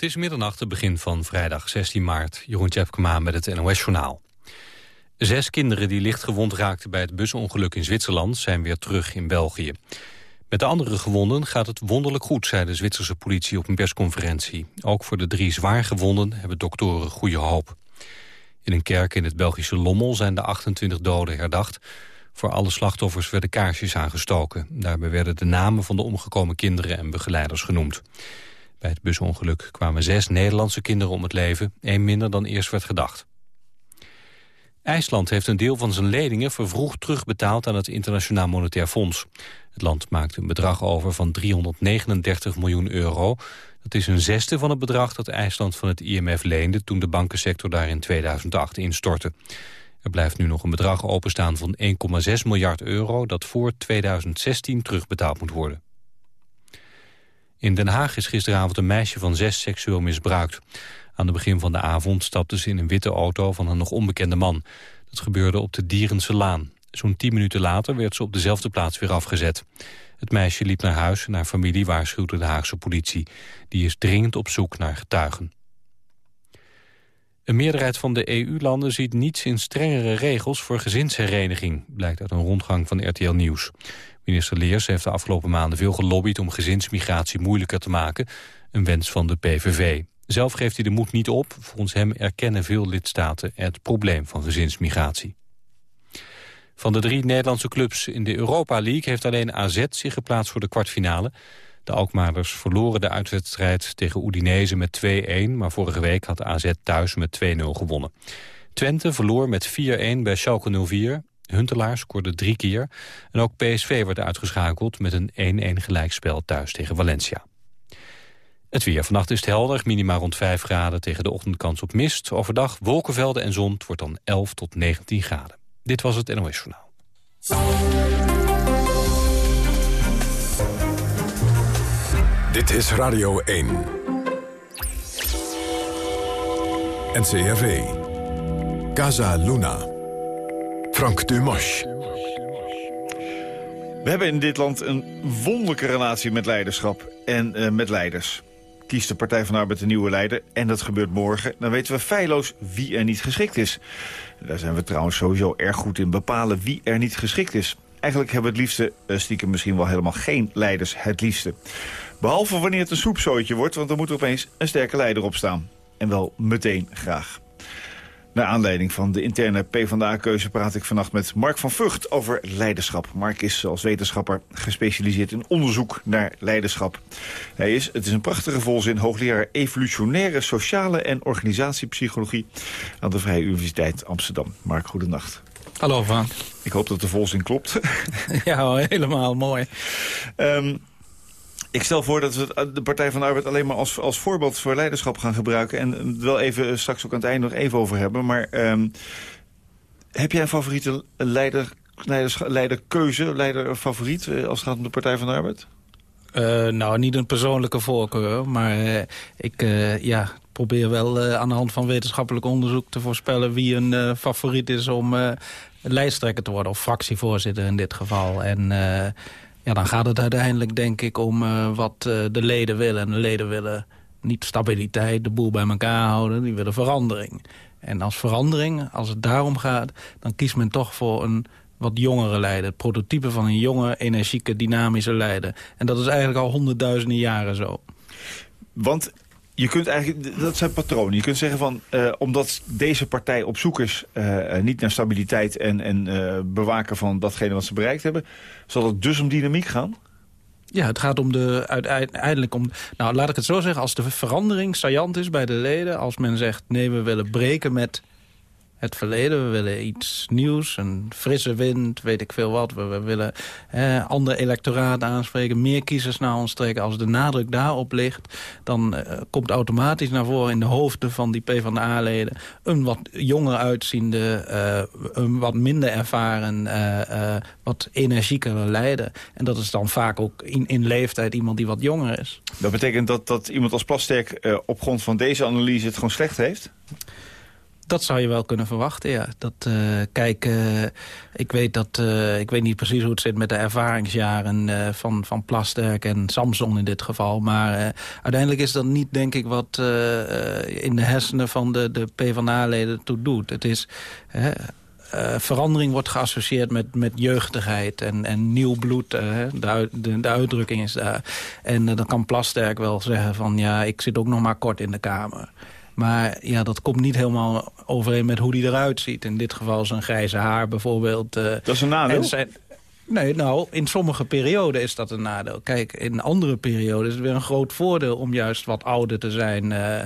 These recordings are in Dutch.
Het is middernacht, het begin van vrijdag 16 maart. Jeroen Tjepkema met het NOS-journaal. Zes kinderen die licht gewond raakten bij het busongeluk in Zwitserland... zijn weer terug in België. Met de andere gewonden gaat het wonderlijk goed... zei de Zwitserse politie op een persconferentie. Ook voor de drie zwaar gewonden hebben doktoren goede hoop. In een kerk in het Belgische Lommel zijn de 28 doden herdacht. Voor alle slachtoffers werden kaarsjes aangestoken. Daarbij werden de namen van de omgekomen kinderen en begeleiders genoemd. Bij het busongeluk kwamen zes Nederlandse kinderen om het leven, één minder dan eerst werd gedacht. IJsland heeft een deel van zijn leningen vervroegd terugbetaald aan het Internationaal Monetair Fonds. Het land maakte een bedrag over van 339 miljoen euro. Dat is een zesde van het bedrag dat IJsland van het IMF leende toen de bankensector daar in 2008 instortte. Er blijft nu nog een bedrag openstaan van 1,6 miljard euro dat voor 2016 terugbetaald moet worden. In Den Haag is gisteravond een meisje van zes seksueel misbruikt. Aan het begin van de avond stapte ze in een witte auto van een nog onbekende man. Dat gebeurde op de Dierense Laan. Zo'n tien minuten later werd ze op dezelfde plaats weer afgezet. Het meisje liep naar huis en haar familie waarschuwde de Haagse politie. Die is dringend op zoek naar getuigen. Een meerderheid van de EU-landen ziet niets in strengere regels voor gezinshereniging, blijkt uit een rondgang van RTL Nieuws. Minister Leers heeft de afgelopen maanden veel gelobbyd om gezinsmigratie moeilijker te maken, een wens van de PVV. Zelf geeft hij de moed niet op. Volgens hem erkennen veel lidstaten het probleem van gezinsmigratie. Van de drie Nederlandse clubs in de Europa League heeft alleen AZ zich geplaatst voor de kwartfinale. De Alkmaarders verloren de uitwedstrijd tegen Udinese met 2-1... maar vorige week had AZ thuis met 2-0 gewonnen. Twente verloor met 4-1 bij Schalke 04. Huntelaar scoorde drie keer. En ook PSV werd uitgeschakeld met een 1-1 gelijkspel thuis tegen Valencia. Het weer. Vannacht is het helder, minima rond 5 graden tegen de ochtendkans op mist. Overdag wolkenvelden en zon. Het wordt dan 11 tot 19 graden. Dit was het NOS Journaal. Dit is Radio 1. NCRV. Casa Luna. Frank Dumas. We hebben in dit land een wonderlijke relatie met leiderschap en uh, met leiders. Kiest de Partij van de Arbeid een nieuwe leider, en dat gebeurt morgen... dan weten we feilloos wie er niet geschikt is. Daar zijn we trouwens sowieso erg goed in bepalen wie er niet geschikt is. Eigenlijk hebben we het liefste, uh, stiekem misschien wel helemaal geen leiders het liefste. Behalve wanneer het een soepzootje wordt, want dan moet er opeens een sterke leider op staan. En wel meteen graag. Naar aanleiding van de interne PvdA-keuze praat ik vannacht met Mark van Vught over leiderschap. Mark is als wetenschapper gespecialiseerd in onderzoek naar leiderschap. Hij is, het is een prachtige volzin, hoogleraar evolutionaire sociale en organisatiepsychologie aan de Vrije Universiteit Amsterdam. Mark, goedenacht. Hallo Frank. Ik hoop dat de volzin klopt. ja, helemaal mooi. Um, ik stel voor dat we de Partij van de Arbeid alleen maar als, als voorbeeld voor leiderschap gaan gebruiken. En wel even straks ook aan het einde nog even over hebben. Maar um, heb jij een favoriete leider, leiders, leiderkeuze, leider favoriet eh, als het gaat om de Partij van de Arbeid? Nou, niet een persoonlijke voorkeur, maar ik ja, probeer wel aan de hand van wetenschappelijk onderzoek te voorspellen wie een favoriet is om lijsttrekker te worden, of fractievoorzitter in dit geval. En ja, dan gaat het uiteindelijk denk ik om uh, wat uh, de leden willen. En de leden willen niet stabiliteit, de boel bij elkaar houden. Die willen verandering. En als verandering, als het daarom gaat... dan kiest men toch voor een wat jongere leider. Het prototype van een jonge, energieke, dynamische leider. En dat is eigenlijk al honderdduizenden jaren zo. Want je kunt eigenlijk, dat zijn patronen. Je kunt zeggen van, uh, omdat deze partij op zoek is... Uh, niet naar stabiliteit en, en bewaken van datgene wat ze bereikt hebben... zal het dus om dynamiek gaan? Ja, het gaat om de, uiteindelijk om... Nou, laat ik het zo zeggen, als de verandering saillant is bij de leden... als men zegt, nee, we willen breken met het verleden. We willen iets nieuws, een frisse wind, weet ik veel wat. We, willen eh, ander electoraat aanspreken, meer kiezers naar ons trekken. Als de nadruk daarop ligt, dan uh, komt automatisch naar voren in de hoofden van die PvdA-leden... een wat jonger uitziende, uh, een wat minder ervaren, uh, wat energiekere leider. En dat is dan vaak ook in, in leeftijd iemand die wat jonger is. Dat betekent dat, dat iemand als Plasterk op grond van deze analyse het gewoon slecht heeft? Dat zou je wel kunnen verwachten, ja. Dat, uh, kijk, uh, ik weet dat, uh, ik weet niet precies hoe het zit met de ervaringsjaren van, van Plasterk en Samson in dit geval. Maar uiteindelijk is dat niet, denk ik, wat in de hersenen van de, de PvdA-leden toe doet. Het is, verandering wordt geassocieerd met, met jeugdigheid en, en nieuw bloed. de, de, uitdrukking is daar. En dan kan Plasterk wel zeggen van, ja, ik zit ook nog maar kort in de Kamer. Maar ja, dat komt niet helemaal overeen met hoe hij eruit ziet. In dit geval zijn grijze haar bijvoorbeeld. Uh, dat is een nadeel? Nee, nou, in sommige perioden is dat een nadeel. Kijk, in andere perioden is het weer een groot voordeel... om juist wat ouder te zijn. Uh,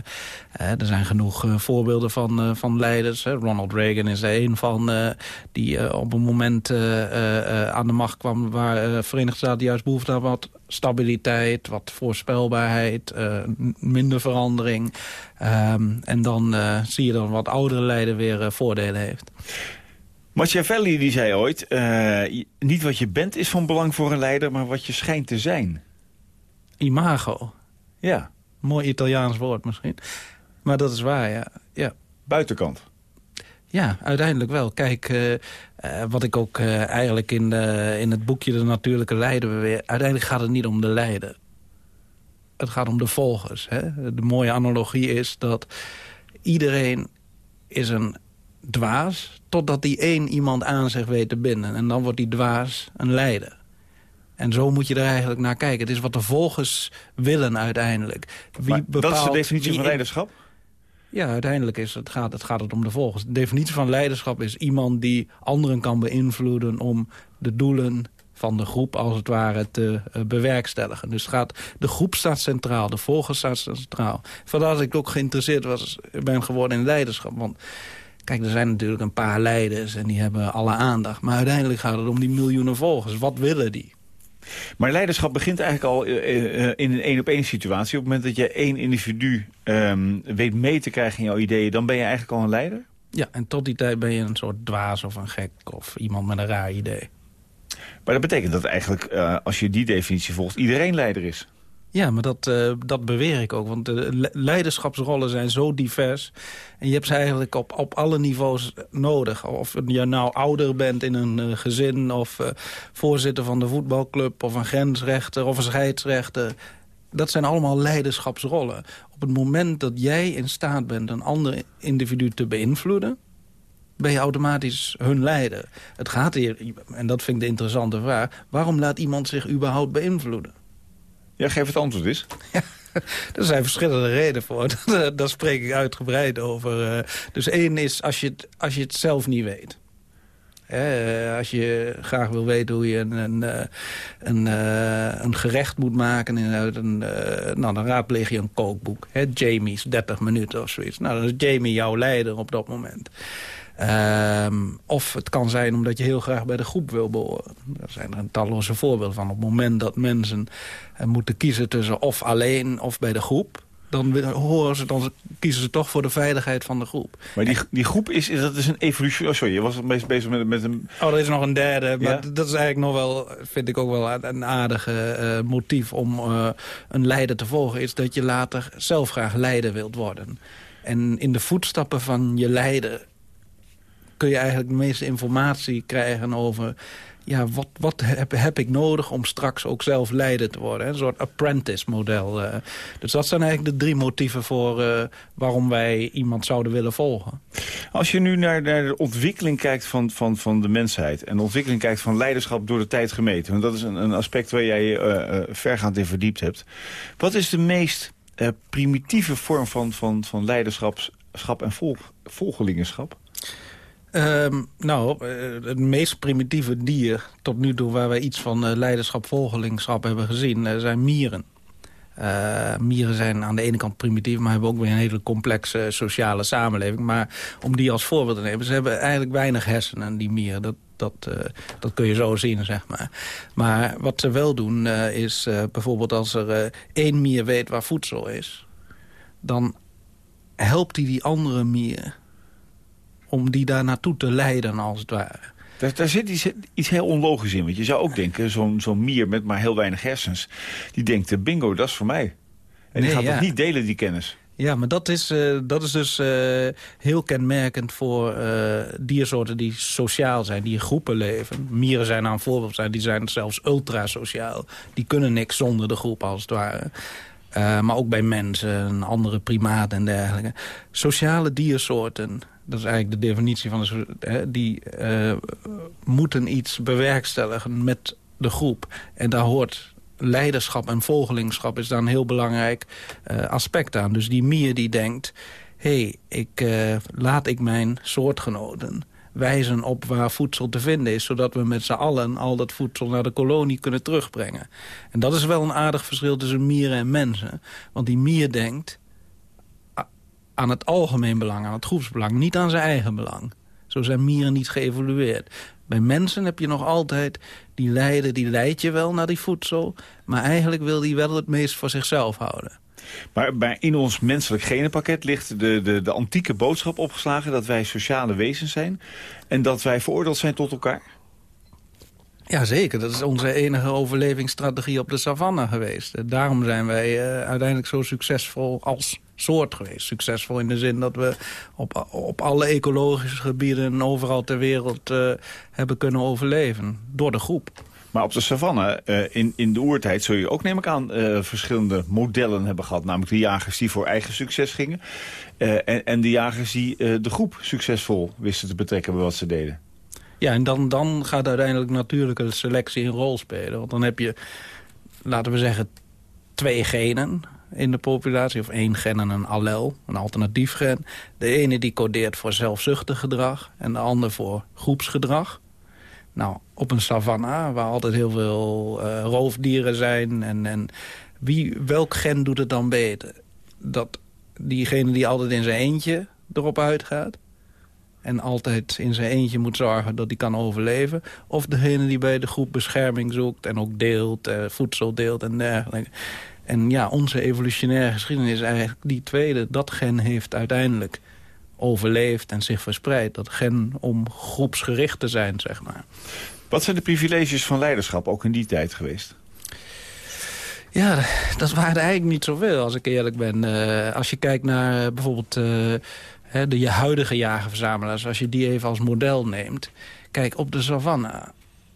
er zijn genoeg uh, voorbeelden van, van leiders. Hè. Ronald Reagan is er een van... die op een moment aan de macht kwam... waar Verenigde Staten juist behoefte aan wat stabiliteit, wat voorspelbaarheid, minder verandering. Um, en dan zie je dan wat oudere leider weer voordelen heeft. Machiavelli die zei ooit, niet wat je bent is van belang voor een leider, maar wat je schijnt te zijn. Imago. Ja. Mooi Italiaans woord misschien. Maar dat is waar, ja. ja. Buitenkant. Ja, uiteindelijk wel. Kijk, uh, uh, wat ik ook uh, eigenlijk in, in het boekje De Natuurlijke Leider beweer... uiteindelijk gaat het niet om de leider. Het gaat om de volgers. Hè? De mooie analogie is dat iedereen is een dwaas... totdat die één iemand aan zich weet te binden. En dan wordt die dwaas een leider. En zo moet je er eigenlijk naar kijken. Het is wat de volgers willen uiteindelijk. Wie bepaalt, dat is de definitie van leiderschap? Ja, uiteindelijk is het, gaat, het, gaat het om de volgers. De definitie van leiderschap is iemand die anderen kan beïnvloeden... om de doelen van de groep als het ware te uh, bewerkstelligen. Dus gaat, de groep staat centraal, de volgers staat centraal. Vandaar dat ik ook geïnteresseerd was, ben geworden in leiderschap. Want kijk, er zijn natuurlijk een paar leiders en die hebben alle aandacht. Maar uiteindelijk gaat het om die miljoenen volgers. Wat willen die? Maar leiderschap begint eigenlijk al uh, in een één-op-één situatie. Op het moment dat je één individu um, weet mee te krijgen in jouw ideeën... dan ben je eigenlijk al een leider? Ja, en tot die tijd ben je een soort dwaas of een gek... of iemand met een raar idee. Maar dat betekent dat eigenlijk, uh, als je die definitie volgt... iedereen leider is? Ja, maar dat, uh, dat beweer ik ook. Want de leiderschapsrollen zijn zo divers. En je hebt ze eigenlijk op, op alle niveaus nodig. Of je nou ouder bent in een uh, gezin... of uh, voorzitter van de voetbalclub... of een grensrechter of een scheidsrechter. Dat zijn allemaal leiderschapsrollen. Op het moment dat jij in staat bent een ander individu te beïnvloeden ben je automatisch hun leider. Het gaat hier, en dat vind ik de interessante vraag... waarom laat iemand zich überhaupt beïnvloeden? Ja, geef het antwoord eens. Ja, er zijn verschillende redenen voor. Daar spreek ik uitgebreid over. Eh. Dus één is als je het, als je het zelf niet weet. Eh, als je graag wil weten hoe je een, een, eh, een, een gerecht moet maken... een, nou, dan raadpleeg je een kookboek. Hè? Jamie's 30 minuten of zoiets. Nou, dan is Jamie jouw leider op dat moment. Um, of het kan zijn omdat je heel graag bij de groep wil behoren. Daar zijn er een talloze voorbeelden van. Op het moment dat mensen uh, moeten kiezen tussen of alleen of bij de groep... Dan, horen ze, dan kiezen ze toch voor de veiligheid van de groep. Maar die, die groep is, is, dat is een evolutie... Oh, sorry, je was meest bezig met, met een... Oh, er is nog een derde. Maar dat is eigenlijk nog wel, vind ik ook wel een aardige uh, motief... om uh, een leider te volgen. Is dat je later zelf graag leider wilt worden. En in de voetstappen van je leider kun je eigenlijk de meeste informatie krijgen over... ja, wat, wat heb, heb ik nodig om straks ook zelf leider te worden. Een soort apprentice-model. Uh. Dus dat zijn eigenlijk de drie motieven voor uh, waarom wij iemand zouden willen volgen. Als je nu naar, naar de ontwikkeling kijkt van, van, van de mensheid... en de ontwikkeling kijkt van leiderschap door de tijd gemeten... want dat is een, een aspect waar jij uh, vergaand in verdiept hebt. Wat is de meest primitieve vorm van, van, van leiderschap en volg, volgelingenschap? Um, nou, eh, het meest primitieve dier tot nu toe... waar wij iets van uh, leiderschap, volgelingschap hebben gezien... Uh, zijn mieren. Mieren zijn aan de ene kant primitief... maar hebben ook weer een hele complexe sociale samenleving. Maar om die als voorbeeld te nemen... ze hebben eigenlijk weinig hersenen, die mieren. Dat, dat, dat kun je zo zien, zeg maar. Maar wat ze wel doen is bijvoorbeeld als er één mier weet waar voedsel is... dan helpt hij die, die andere mier om die daar naartoe te leiden, als het ware. Daar, daar zit iets, iets, heel onlogisch in. Want je zou ook denken, zo'n zo'n mier met maar heel weinig hersens... die denkt, bingo, dat is voor mij. En die gaat ja. toch niet delen, die kennis? Ja, maar dat is, uh, dat is dus uh, heel kenmerkend voor uh, diersoorten die sociaal zijn, die in groepen leven. Mieren zijn nou een voorbeeld, zijn, die zijn zelfs ultrasociaal. Die kunnen niks zonder de groep, als het ware. maar ook bij mensen, andere primaten en dergelijke. Sociale diersoorten, dat is eigenlijk de definitie van de... die moeten iets bewerkstelligen met de groep. En daar hoort leiderschap en volgelingschap is daar een heel belangrijk uh, aspect aan. Dus die mier die denkt, hé, hey, ik, uh, laat ik mijn soortgenoten wijzen op waar voedsel te vinden is... zodat we met z'n allen al dat voedsel naar de kolonie kunnen terugbrengen. En dat is wel een aardig verschil tussen mieren en mensen. Want die mier denkt aan het algemeen belang, aan het groepsbelang... niet aan zijn eigen belang. Zo zijn mieren niet geëvolueerd. Bij mensen heb je nog altijd die lijden, die leidt je wel naar die voedsel... maar eigenlijk wil die wel het meest voor zichzelf houden. Maar bij, in ons menselijk genenpakket ligt de, de, de antieke boodschap opgeslagen... dat wij sociale wezens zijn en dat wij veroordeeld zijn tot elkaar? Ja, zeker. Dat is onze enige overlevingsstrategie op de savanne geweest. Daarom zijn wij uh, uiteindelijk zo succesvol als soort geweest. Succesvol in de zin dat we op, op alle ecologische gebieden... overal ter wereld uh, hebben kunnen overleven. Door de groep. Maar op de savanne, uh, in, in de oertijd zul je ook, neem ik aan, verschillende modellen hebben gehad. Namelijk de jagers die voor eigen succes gingen. en, en de jagers die de groep succesvol wisten te betrekken bij wat ze deden. Ja, en dan, dan gaat uiteindelijk natuurlijke selectie een rol spelen. Want dan heb je, laten we zeggen, twee genen in de populatie. Of één gen en een allel, een alternatief gen. De ene die codeert voor zelfzuchtig gedrag en de ander voor groepsgedrag. Nou, op een savanna, waar altijd heel veel uh, roofdieren zijn... en, en wie, welk gen doet het dan beter? Dat diegene die altijd in zijn eentje erop uitgaat en altijd in zijn eentje moet zorgen dat hij kan overleven. Of degene die bij de groep bescherming zoekt en ook deelt, eh, voedsel deelt en dergelijke. En ja, onze evolutionaire geschiedenis is eigenlijk die tweede. Dat gen heeft uiteindelijk overleefd en zich verspreid. Dat gen om groepsgericht te zijn, zeg maar. Wat zijn de privileges van leiderschap ook in die tijd geweest? Ja, dat waren eigenlijk niet zoveel, als ik eerlijk ben. Uh, als je kijkt naar uh, bijvoorbeeld... Uh, de je huidige jagerverzamelaars, als je die even als model neemt. Kijk, op de savanne,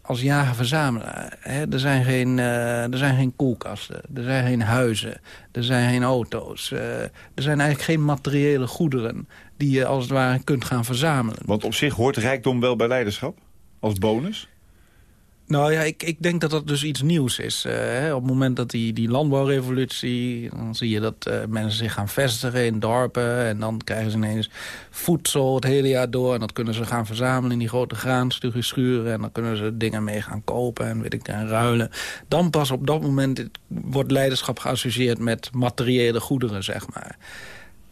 als jager-verzamelaar, er, zijn geen, uh, er zijn geen koelkasten, er zijn geen huizen, er zijn geen auto's. Uh, er zijn eigenlijk geen materiële goederen die je als het ware kunt gaan verzamelen. Want op zich hoort rijkdom wel bij leiderschap, als bonus? Nou ja, ik, ik denk dat dat dus iets nieuws is. Hè. Op het moment dat die, die landbouwrevolutie... dan zie je dat uh, mensen zich gaan vestigen in dorpen... en dan krijgen ze ineens voedsel het hele jaar door... en dat kunnen ze gaan verzamelen in die grote graanschuren... en dan kunnen ze dingen mee gaan kopen en, weet ik, en ruilen. Dan pas op dat moment wordt leiderschap geassocieerd met materiële goederen, zeg maar.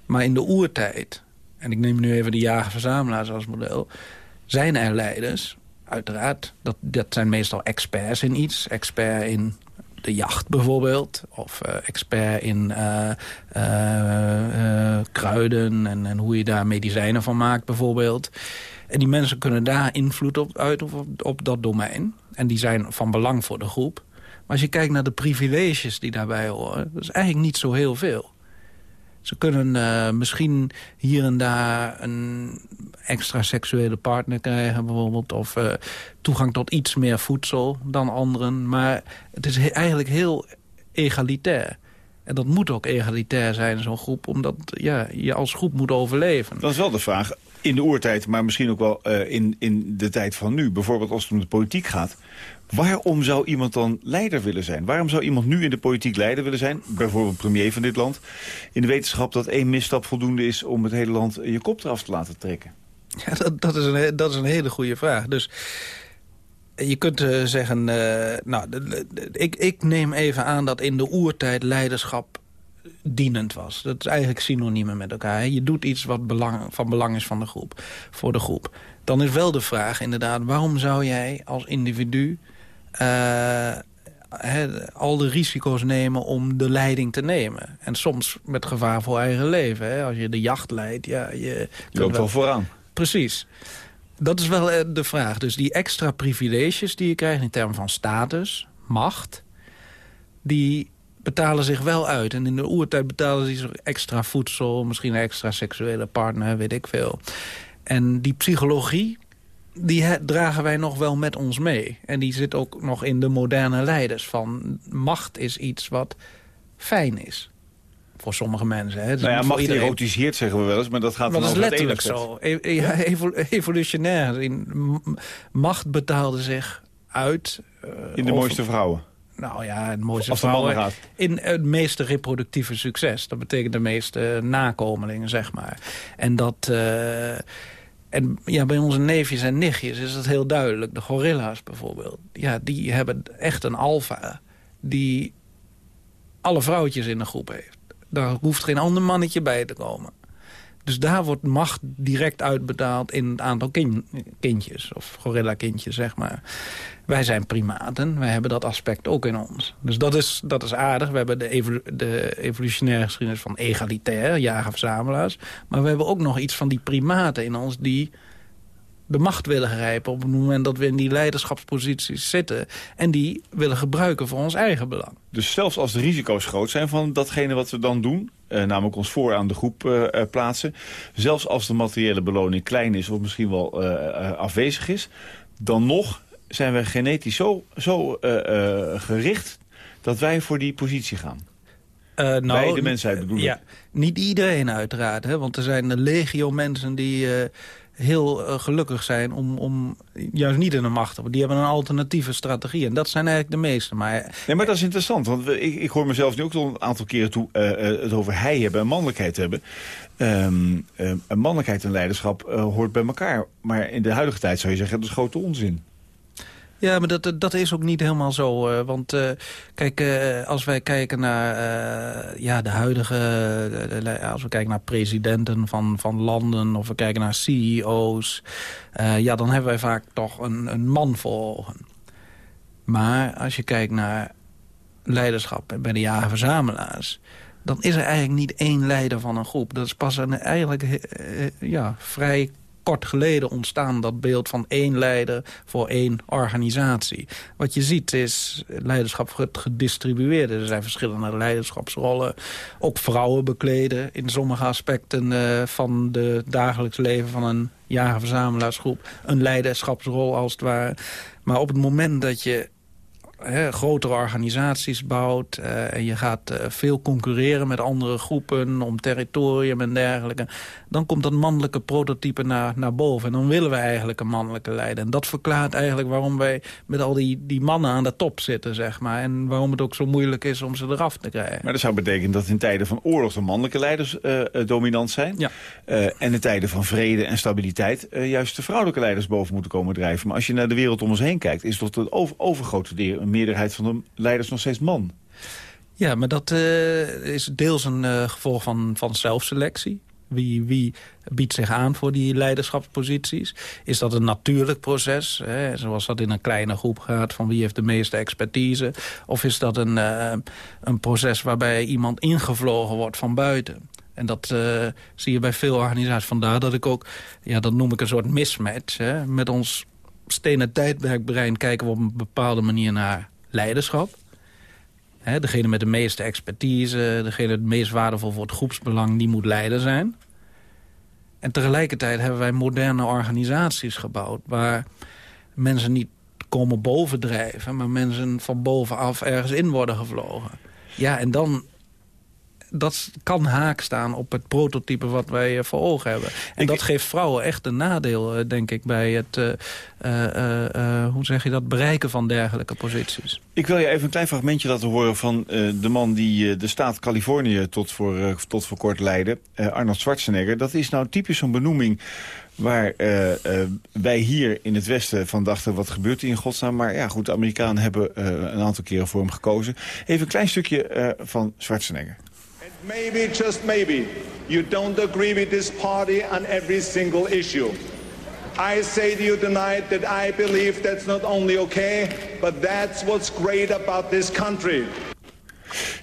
Maar in de oertijd, en ik neem nu even de jager-verzamelaars als model... zijn er leiders uiteraard. Dat, dat zijn meestal experts in iets. Expert in de jacht bijvoorbeeld. Of uh, expert in uh, uh, kruiden en, en, hoe je daar medicijnen van maakt bijvoorbeeld. En die mensen kunnen daar invloed op uit op, op dat domein. En die zijn van belang voor de groep. Maar als je kijkt naar de privileges die daarbij horen... dat is eigenlijk niet zo heel veel. Ze kunnen uh, misschien hier en daar een extra seksuele partner krijgen bijvoorbeeld. Of uh, toegang tot iets meer voedsel dan anderen. Maar het is eigenlijk heel egalitair. En dat moet ook egalitair zijn, zo'n groep. Omdat ja, je als groep moet overleven. Dat is wel de vraag. In de oertijd, maar misschien ook wel uh, in, in de tijd van nu. Bijvoorbeeld als het om de politiek gaat. Waarom zou iemand dan leider willen zijn? Waarom zou iemand nu in de politiek leider willen zijn? Bijvoorbeeld premier van dit land. In de wetenschap dat één misstap voldoende is om het hele land je kop eraf te laten trekken. Ja, dat, dat, is, een, dat is een hele goede vraag. Dus je kunt uh, zeggen... Uh, nou, ik, ik neem even aan dat in de oertijd leiderschap dienend was. Dat is eigenlijk synoniemen met elkaar. Hè? Je doet iets wat belang, van belang is van de groep, voor de groep. Dan is wel de vraag inderdaad... waarom zou jij als individu uh, al de risico's nemen om de leiding te nemen. En soms met gevaar voor eigen leven. Als je de jacht leidt, ja, je... Je loopt wel vooraan. Precies. Dat is wel eh, de vraag. Dus die extra privileges die je krijgt in termen van status, macht... die betalen zich wel uit. En in de oertijd betalen ze zich extra voedsel, misschien een extra seksuele partner, weet ik veel. En die psychologie, die dragen wij nog wel met ons mee. En die zit ook nog in de moderne leiders. Van macht is iets wat fijn is. Voor sommige mensen. Hè. Dus nou ja, macht iedereen... erotiseert, zeggen we wel eens. Maar dat gaat maar dat is letterlijk zo. E ja, evolutionair. Macht betaalde zich uit... Uh, in de mooiste vrouwen. Nou ja, het mooiste Als vrouwen gaat. in het meeste reproductieve succes. Dat betekent de meeste nakomelingen, zeg maar. En dat... Uh, en ja, bij onze neefjes en nichtjes is dat heel duidelijk. De gorilla's bijvoorbeeld. Ja, die hebben echt een alfa die alle vrouwtjes in de groep heeft. Daar hoeft geen ander mannetje bij te komen. Dus daar wordt macht direct uitbetaald in het aantal kindjes. Of gorilla-kindjes, zeg maar. Wij zijn primaten, wij hebben dat aspect ook in ons. Dus dat is, dat is aardig. We hebben de, de evolutionaire geschiedenis van egalitair, jager-verzamelaars. Maar we hebben ook nog iets van die primaten in ons... die de macht willen grijpen op het moment dat we in die leiderschapsposities zitten... en die willen gebruiken voor ons eigen belang. Dus zelfs als de risico's groot zijn van datgene wat we dan doen... Eh, namelijk ons voor aan de groep eh, eh plaatsen... zelfs als de materiële beloning klein is of misschien wel eh, eh afwezig is... dan nog zijn we genetisch zo, zo uh, gericht dat wij voor die positie gaan. Uh, nou, wij de mensheid bedoelen. Ja, niet iedereen uiteraard. Hè, want er zijn een legio mensen die heel gelukkig zijn om, om juist niet in de macht te worden. Die hebben een alternatieve strategie. En dat zijn eigenlijk de meeste. Maar, nee, maar dat is interessant. Want ik, ik hoor mezelf nu ook al een aantal keren toe, het over hij hebben en mannelijkheid hebben. Um, mannelijkheid en leiderschap hoort bij elkaar. Maar in de huidige tijd zou je zeggen, dat is grote onzin. Ja, maar dat, dat is ook niet helemaal zo. Uh, want uh, kijk, uh, als wij kijken naar ja, de huidige... als we kijken naar presidenten van, van landen... of we kijken naar CEO's... ja, dan hebben wij vaak toch een, een man voor ogen. Maar als je kijkt naar leiderschap bij de jager-verzamelaars... dan is er eigenlijk niet één leider van een groep. Dat is pas een, eigenlijk ja, vrij kort geleden ontstaan, dat beeld van één leider voor één organisatie. Wat je ziet is leiderschap gedistribueerd. Er zijn verschillende leiderschapsrollen. Ook vrouwen bekleden in sommige aspecten uh, van de dagelijks leven van een jagerverzamelaarsgroep. Een leiderschapsrol als het ware. Maar op het moment dat je grotere organisaties bouwt... Uh, en je gaat uh, veel concurreren met andere groepen om territorium en dergelijke... dan komt dat mannelijke prototype naar, naar boven. En dan willen we eigenlijk een mannelijke leider. En dat verklaart eigenlijk waarom wij met al die, die mannen aan de top zitten, zeg maar. En waarom het ook zo moeilijk is om ze eraf te krijgen. Maar dat zou betekenen dat in tijden van oorlog de mannelijke leiders uh, dominant zijn. Ja. en in tijden van vrede en stabiliteit juist de vrouwelijke leiders boven moeten komen drijven. Maar als je naar de wereld om ons heen kijkt, is dat het over, overgrote deel meerderheid van de leiders nog steeds man. Ja, maar dat uh, is deels een uh, gevolg van, van zelfselectie. Wie, wie biedt zich aan voor die leiderschapsposities? Is dat een natuurlijk proces, hè, zoals dat in een kleine groep gaat... van wie heeft de meeste expertise? Of is dat een, uh, een proces waarbij iemand ingevlogen wordt van buiten? En dat zie je bij veel organisaties. Vandaar dat ik ook, ja, dat noem ik een soort mismatch... Hè, met ons stenen tijdperkbrein kijken we op een bepaalde manier naar leiderschap. degene met de meeste expertise, degene het meest waardevol voor het groepsbelang, die moet leider zijn. En tegelijkertijd hebben wij moderne organisaties gebouwd... waar mensen niet komen bovendrijven... maar mensen van bovenaf ergens in worden gevlogen. Ja, en dan dat kan haak staan op het prototype wat wij eh, voor ogen hebben. En dat geeft vrouwen echt een nadeel, eh, denk ik, bij het uh, hoe zeg je dat, bereiken van dergelijke posities. Ik wil je even een klein fragmentje laten horen van de man die de staat Californië tot voor, tot voor kort leidde, Arnold Schwarzenegger. Dat is nou typisch zo'n benoeming waar wij hier in het Westen van dachten... wat gebeurt er in godsnaam? Maar ja, goed, de Amerikanen hebben een aantal keren voor hem gekozen. Even een klein stukje van Schwarzenegger. Maybe, just maybe, you don't agree with this party on every single issue. I say to you tonight that I believe that's not only okay, but that's what's great about this country.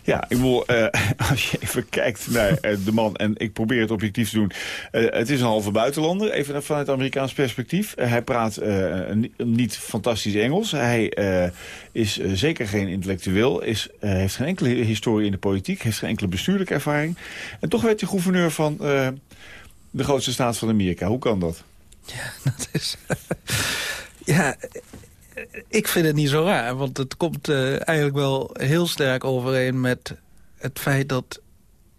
Ja, ik bedoel, eh, als je even kijkt naar eh, de man... en ik probeer het objectief te doen... eh, het is een halve buitenlander, even vanuit Amerikaans perspectief. Hij praat ni- niet fantastisch Engels. Hij is zeker geen intellectueel. Is, heeft geen enkele historie in de politiek. Heeft geen enkele bestuurlijke ervaring. En toch werd hij gouverneur van de grootste staat van Amerika. Hoe kan dat? Dat is... ja, ik vind het niet zo raar. Want het komt eh, eigenlijk wel heel sterk overeen met het feit dat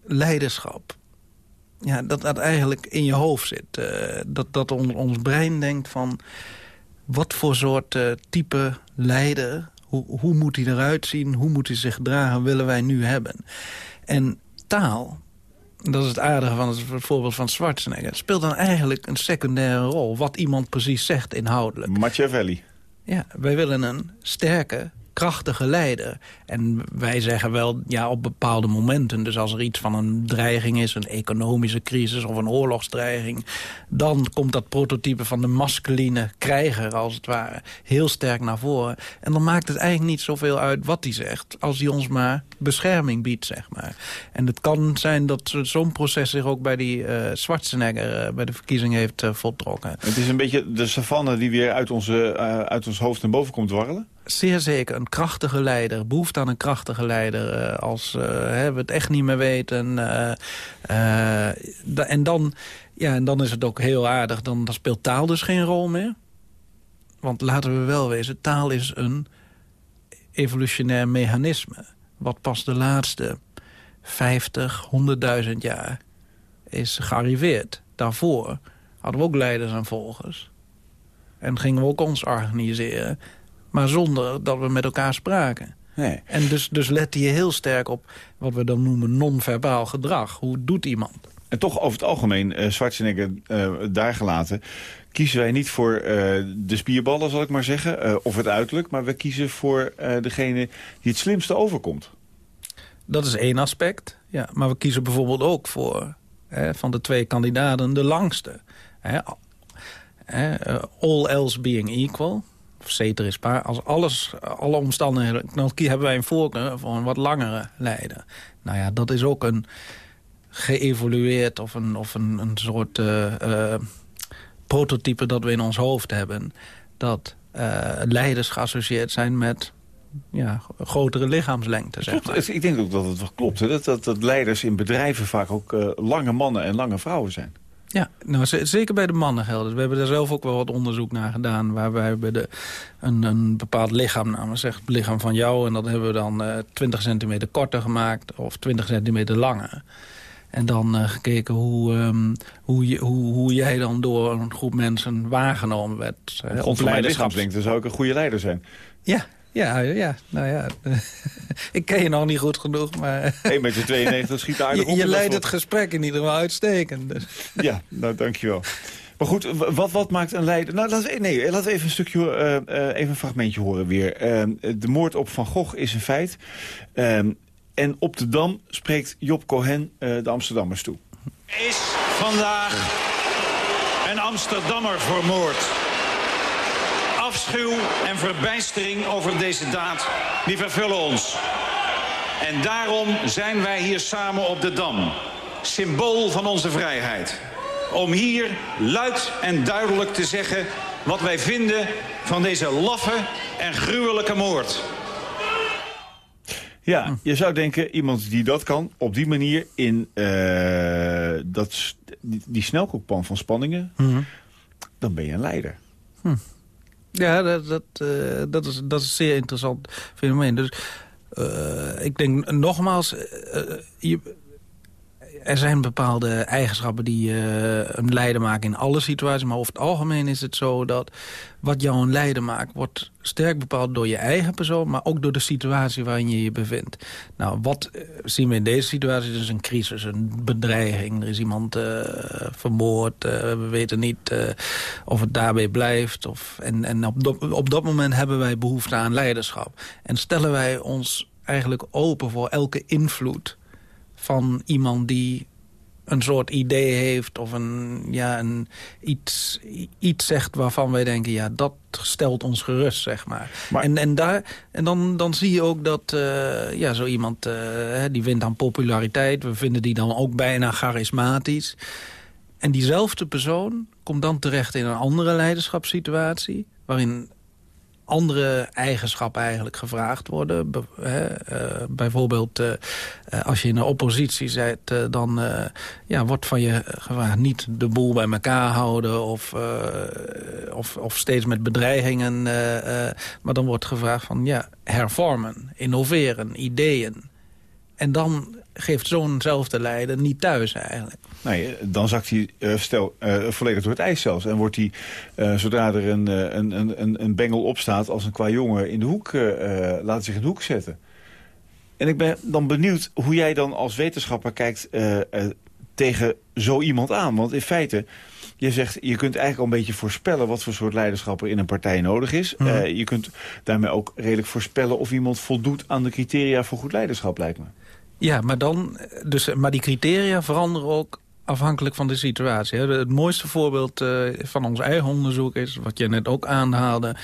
leiderschap... Ja, dat dat eigenlijk in je hoofd zit. Eh, dat dat on- ons brein denkt van... wat voor soort eh, type leider... Hoe, hoe moet hij eruit zien? Hoe moet hij zich gedragen? Willen wij nu hebben? En taal, dat is het aardige van het voorbeeld van Schwarzenegger... speelt dan eigenlijk een secundaire rol. Wat iemand precies zegt inhoudelijk. Machiavelli. Ja, wij willen een sterke, krachtige leider. En wij zeggen wel, ja, op bepaalde momenten... dus als er iets van een dreiging is, een economische crisis... of een oorlogsdreiging... dan komt dat prototype van de masculine krijger, als het ware... heel sterk naar voren. En dan maakt het eigenlijk niet zoveel uit wat hij zegt... als hij ons maar bescherming biedt, zeg maar. En het kan zijn dat zo- zo'n proces zich ook bij die eh Schwarzenegger... eh, bij de verkiezing heeft eh, voltrokken. Het is een beetje de savanne die weer uit, onze, uit ons hoofd naar boven komt dwarrelen. Zeer zeker, een krachtige leider. Behoefte aan een krachtige leider. als hè, we het echt niet meer weten. en, dan, ja, en dan is het ook heel aardig. Dan, dan speelt taal dus geen rol meer. Want laten we wel wezen, taal is een evolutionair mechanisme. Wat pas de laatste 50, 100.000 jaar is gearriveerd. Daarvoor hadden we ook leiders en volgers. En gingen we ook ons organiseren. Maar zonder dat we met elkaar spraken. Nee. En dus, dus lette je heel sterk op wat we dan noemen non-verbaal gedrag. Hoe doet iemand? En toch over het algemeen, eh Schwarzenegger eh, daar gelaten... kiezen wij niet voor eh, de spierballen, zal ik maar zeggen, eh, of het uiterlijk... maar we kiezen voor eh, degene die het slimste overkomt. Dat is één aspect. Ja, maar we kiezen bijvoorbeeld ook voor van de twee kandidaten de langste. Hè, al- hè, all else being equal. Of ceteris paar. Als alles, alle omstandigheden... Dan hebben wij een voorkeur voor een wat langere leider. Nou ja, dat is ook een geëvolueerd of een, of een, een soort prototype dat we in ons hoofd hebben. Dat eh, leiders geassocieerd zijn met ja, grotere lichaamslengte, zeg maar. ik denk ook dat het wel klopt. Hè? Dat, dat, dat leiders in bedrijven vaak ook eh, lange mannen en lange vrouwen zijn. Ja, nou, zeker bij de mannen geldt. We hebben daar zelf ook wel wat onderzoek naar gedaan... waar wij bij de, een, een bepaald lichaam, namelijk zegt het lichaam van jou... en dat hebben we dan eh 20 centimeter korter gemaakt of 20 centimeter langer. En dan eh, gekeken hoe, ehm, hoe, je, hoe, hoe jij dan door een groep mensen waargenomen werd. eh, Op op grond van mijn leiderschaps- lichaamslengte zou ik een goede leider zijn. Ja, ja, ja, nou ja. ik ken je nog niet goed genoeg, maar... 1,92 meter schiet aardig Je, op. je dat leidt het gesprek in ieder geval uitstekend. Dus. Ja, nou dankjewel. Maar goed, wat, wat maakt een leider... Nou, laten we, nee, laten we even een stukje, eh, eh, even een fragmentje horen weer. Ehm, de moord op Van Gogh is een feit. En op de Dam spreekt Job Cohen eh, de Amsterdammers toe. is vandaag een Amsterdammer vermoord. Afschuw en verbijstering over deze daad, die vervullen ons. En daarom zijn wij hier samen op de Dam. Symbool van onze vrijheid. Om hier luid en duidelijk te zeggen wat wij vinden van deze laffe en gruwelijke moord. Ja, je zou denken, iemand die dat kan, op die manier in eh, dat, die, die snelkookpan van spanningen, dan ben je een leider. Ja, dat, dat, eh, dat, is, dat is een zeer interessant fenomeen. Dus eh, ik denk nogmaals, je, er zijn bepaalde eigenschappen die eh, een leider maken in alle situaties. Maar over het algemeen is het zo dat wat jou een leider maakt... wordt sterk bepaald door je eigen persoon... maar ook door de situatie waarin je je bevindt. Nou, wat eh, zien we in deze situatie? Is een crisis, een bedreiging. Er is iemand eh, vermoord. we weten niet of het daarbij blijft. Of, en en op, op dat moment hebben wij behoefte aan leiderschap. En stellen wij ons eigenlijk open voor elke invloed van iemand die een soort idee heeft of een, ja, een, iets, iets zegt waarvan wij denken... ja, dat stelt ons gerust, zeg maar. En, en, daar, en dan, dan zie je ook dat uh, ja, zo iemand uh, die wint aan populariteit. We vinden die dan ook bijna charismatisch. En diezelfde persoon komt dan terecht in een andere leiderschapssituatie... waarin andere eigenschappen eigenlijk gevraagd worden. hè, uh, bijvoorbeeld uh, als je in de oppositie zit, dan ja, wordt van je gevraagd niet de boel bij elkaar houden... of, of, of steeds met bedreigingen. maar dan wordt gevraagd van ja, hervormen, innoveren, ideeën. En dan geeft zo'nzelfde leider niet thuis eigenlijk. Nee, dan zakt hij uh, stel, uh, volledig door het ijs zelfs. En wordt hij, uh, zodra er een, een, een, een bengel opstaat als een qua jongen in de hoek, laat zich in de hoek zetten. En ik ben dan benieuwd hoe jij dan als wetenschapper kijkt tegen zo iemand aan. Want in feite, je zegt, je kunt eigenlijk al een beetje voorspellen... wat voor soort leiderschap er in een partij nodig is. Mm. je kunt daarmee ook redelijk voorspellen of iemand voldoet aan de criteria voor goed leiderschap, lijkt me. Ja, maar, dan, dus, maar die criteria veranderen ook afhankelijk van de situatie. Het mooiste voorbeeld uh, van ons eigen onderzoek is, wat je net ook aanhaalde...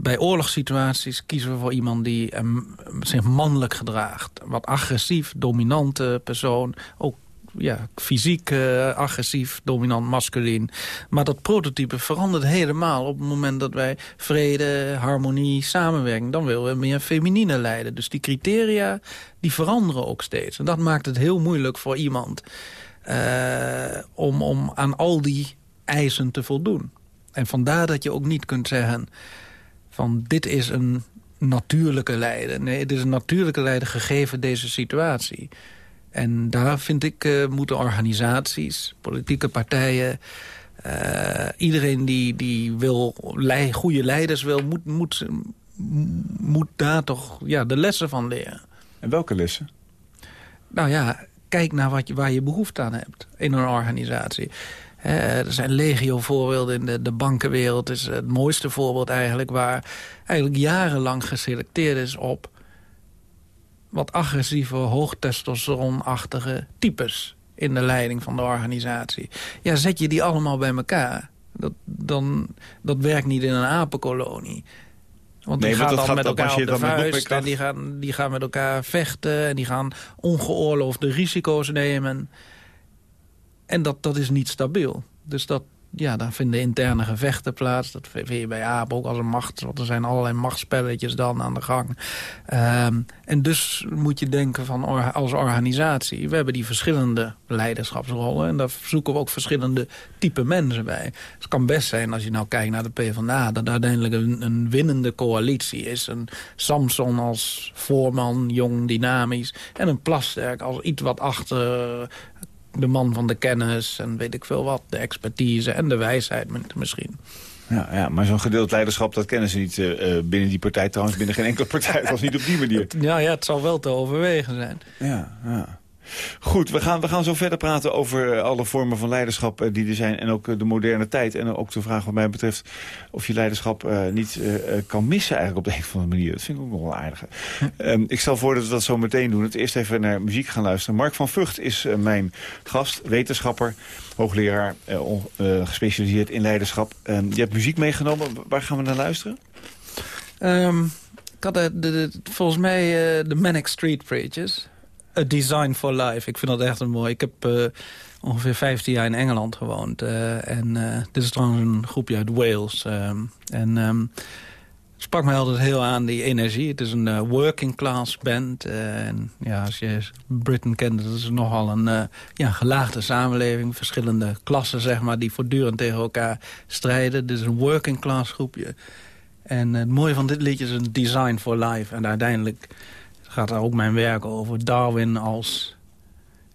Bij oorlogssituaties kiezen we voor iemand die um, zich mannelijk gedraagt. Wat agressief, dominante persoon. Ook ja, fysiek uh, agressief, dominant, masculin. Maar dat prototype verandert helemaal op het moment dat wij vrede, harmonie, samenwerking... dan willen we meer feminine leiden. Dus die criteria die veranderen ook steeds. En dat maakt het heel moeilijk voor iemand uh, om, om aan al die eisen te voldoen. En vandaar dat je ook niet kunt zeggen van dit is een natuurlijke leider. Nee, het is een natuurlijke leider gegeven deze situatie. En daar vind ik uh, moeten organisaties, politieke partijen... Uh, iedereen die, die wil lei, goede leiders wil, moet, moet, moet daar toch ja, de lessen van leren. En welke lessen? Nou ja, kijk naar wat je, waar je behoefte aan hebt in een organisatie. er zijn legio voorbeelden in de, de bankenwereld. is het mooiste voorbeeld eigenlijk... waar eigenlijk jarenlang geselecteerd is op... wat agressieve, hoogtestosteronachtige types... in de leiding van de organisatie. Ja, zet je die allemaal bij elkaar... Dat, dan, dat werkt niet in een apenkolonie. Want die gaan dan met elkaar op de vuist en die gaan, die gaan met elkaar vechten... en die gaan ongeoorloofde risico's nemen. En dat, dat is niet stabiel. Dus dat, ja, daar vinden interne gevechten plaats. Dat vind je bij AAP ook als een macht. Want er zijn allerlei machtspelletjes dan aan de gang. Um, en dus moet je denken van als organisatie... we hebben die verschillende leiderschapsrollen... en daar zoeken we ook verschillende type mensen bij. Het kan best zijn als je nou kijkt naar de PvdA... dat uiteindelijk een, een winnende coalitie is. Een Samson als voorman, jong, dynamisch... en een Plasterk als iets wat achter de man van de kennis en weet ik veel wat. De expertise en de wijsheid misschien. Ja, ja maar zo'n gedeeld leiderschap, dat kennen ze niet uh, binnen die partij. Trouwens, binnen geen enkele partij. Het was niet op die manier. Ja, ja, het zal wel te overwegen zijn. Ja, ja. Goed, we gaan, we gaan zo verder praten over eh, alle vormen van leiderschap eh, die er zijn. En ook eh, de moderne tijd. En ook de vraag wat mij betreft of je leiderschap niet kan missen eigenlijk op de een of andere manier. Dat vind ik ook nog wel aardig. Um, ik stel voor dat we dat zo meteen doen. Het eerst even naar muziek gaan luisteren. Mark van Vught is mijn gast, wetenschapper, hoogleraar, gespecialiseerd in leiderschap. Um, je hebt muziek meegenomen. Waar gaan we naar luisteren? Um, ik had volgens mij de Manic Street Preachers. A Design for Life. Ik vind dat echt een mooi. Ik heb uh, ongeveer 15 jaar in Engeland gewoond. Uh, en uh, dit is trouwens een groepje uit Wales. Um, en um, het sprak mij altijd heel aan, die energie. Het is een working class band. en ja, als je Britain kent, dat is nogal een ja, gelaagde samenleving. Verschillende klassen, zeg maar, die voortdurend tegen elkaar strijden. Dit is een working class groepje. En het mooie van dit liedje is een design for life. En uiteindelijk gaat daar ook mijn werk over. Darwin als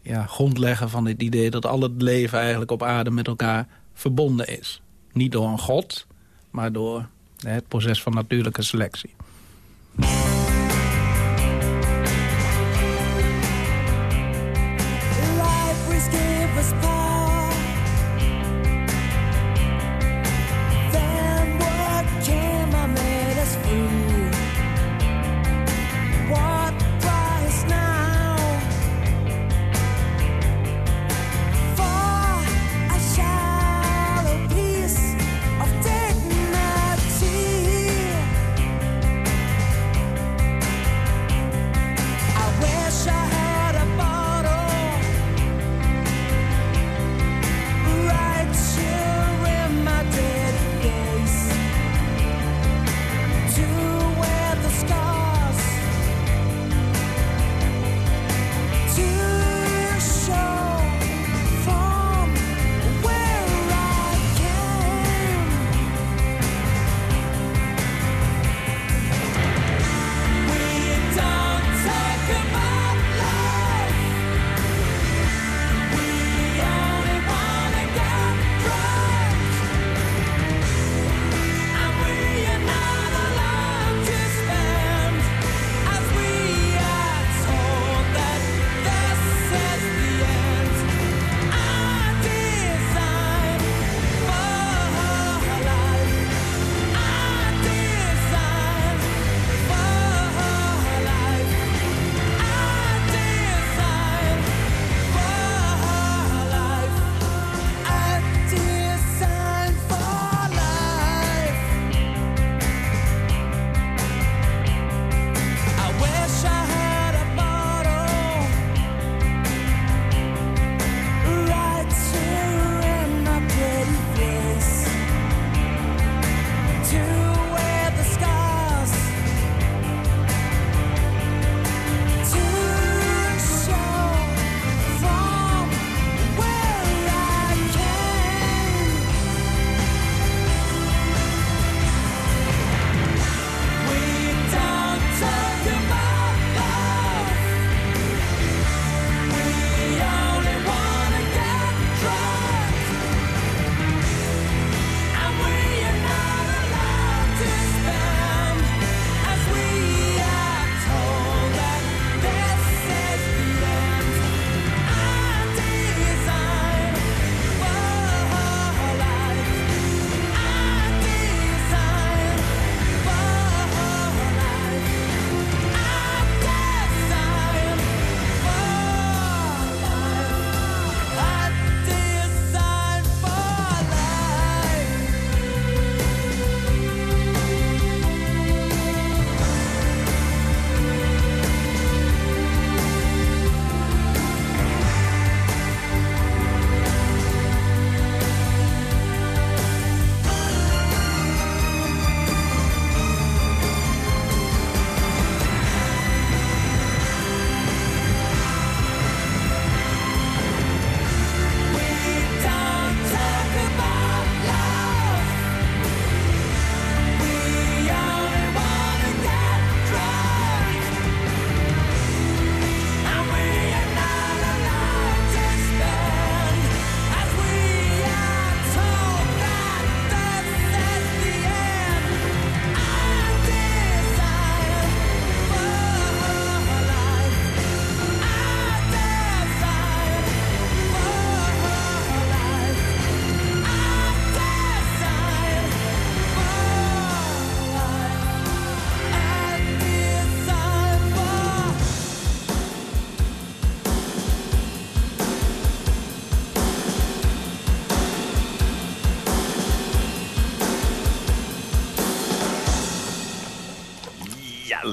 ja, grondlegger van het idee dat al het leven eigenlijk op aarde met elkaar verbonden is. Niet door een god, maar door het proces van natuurlijke selectie.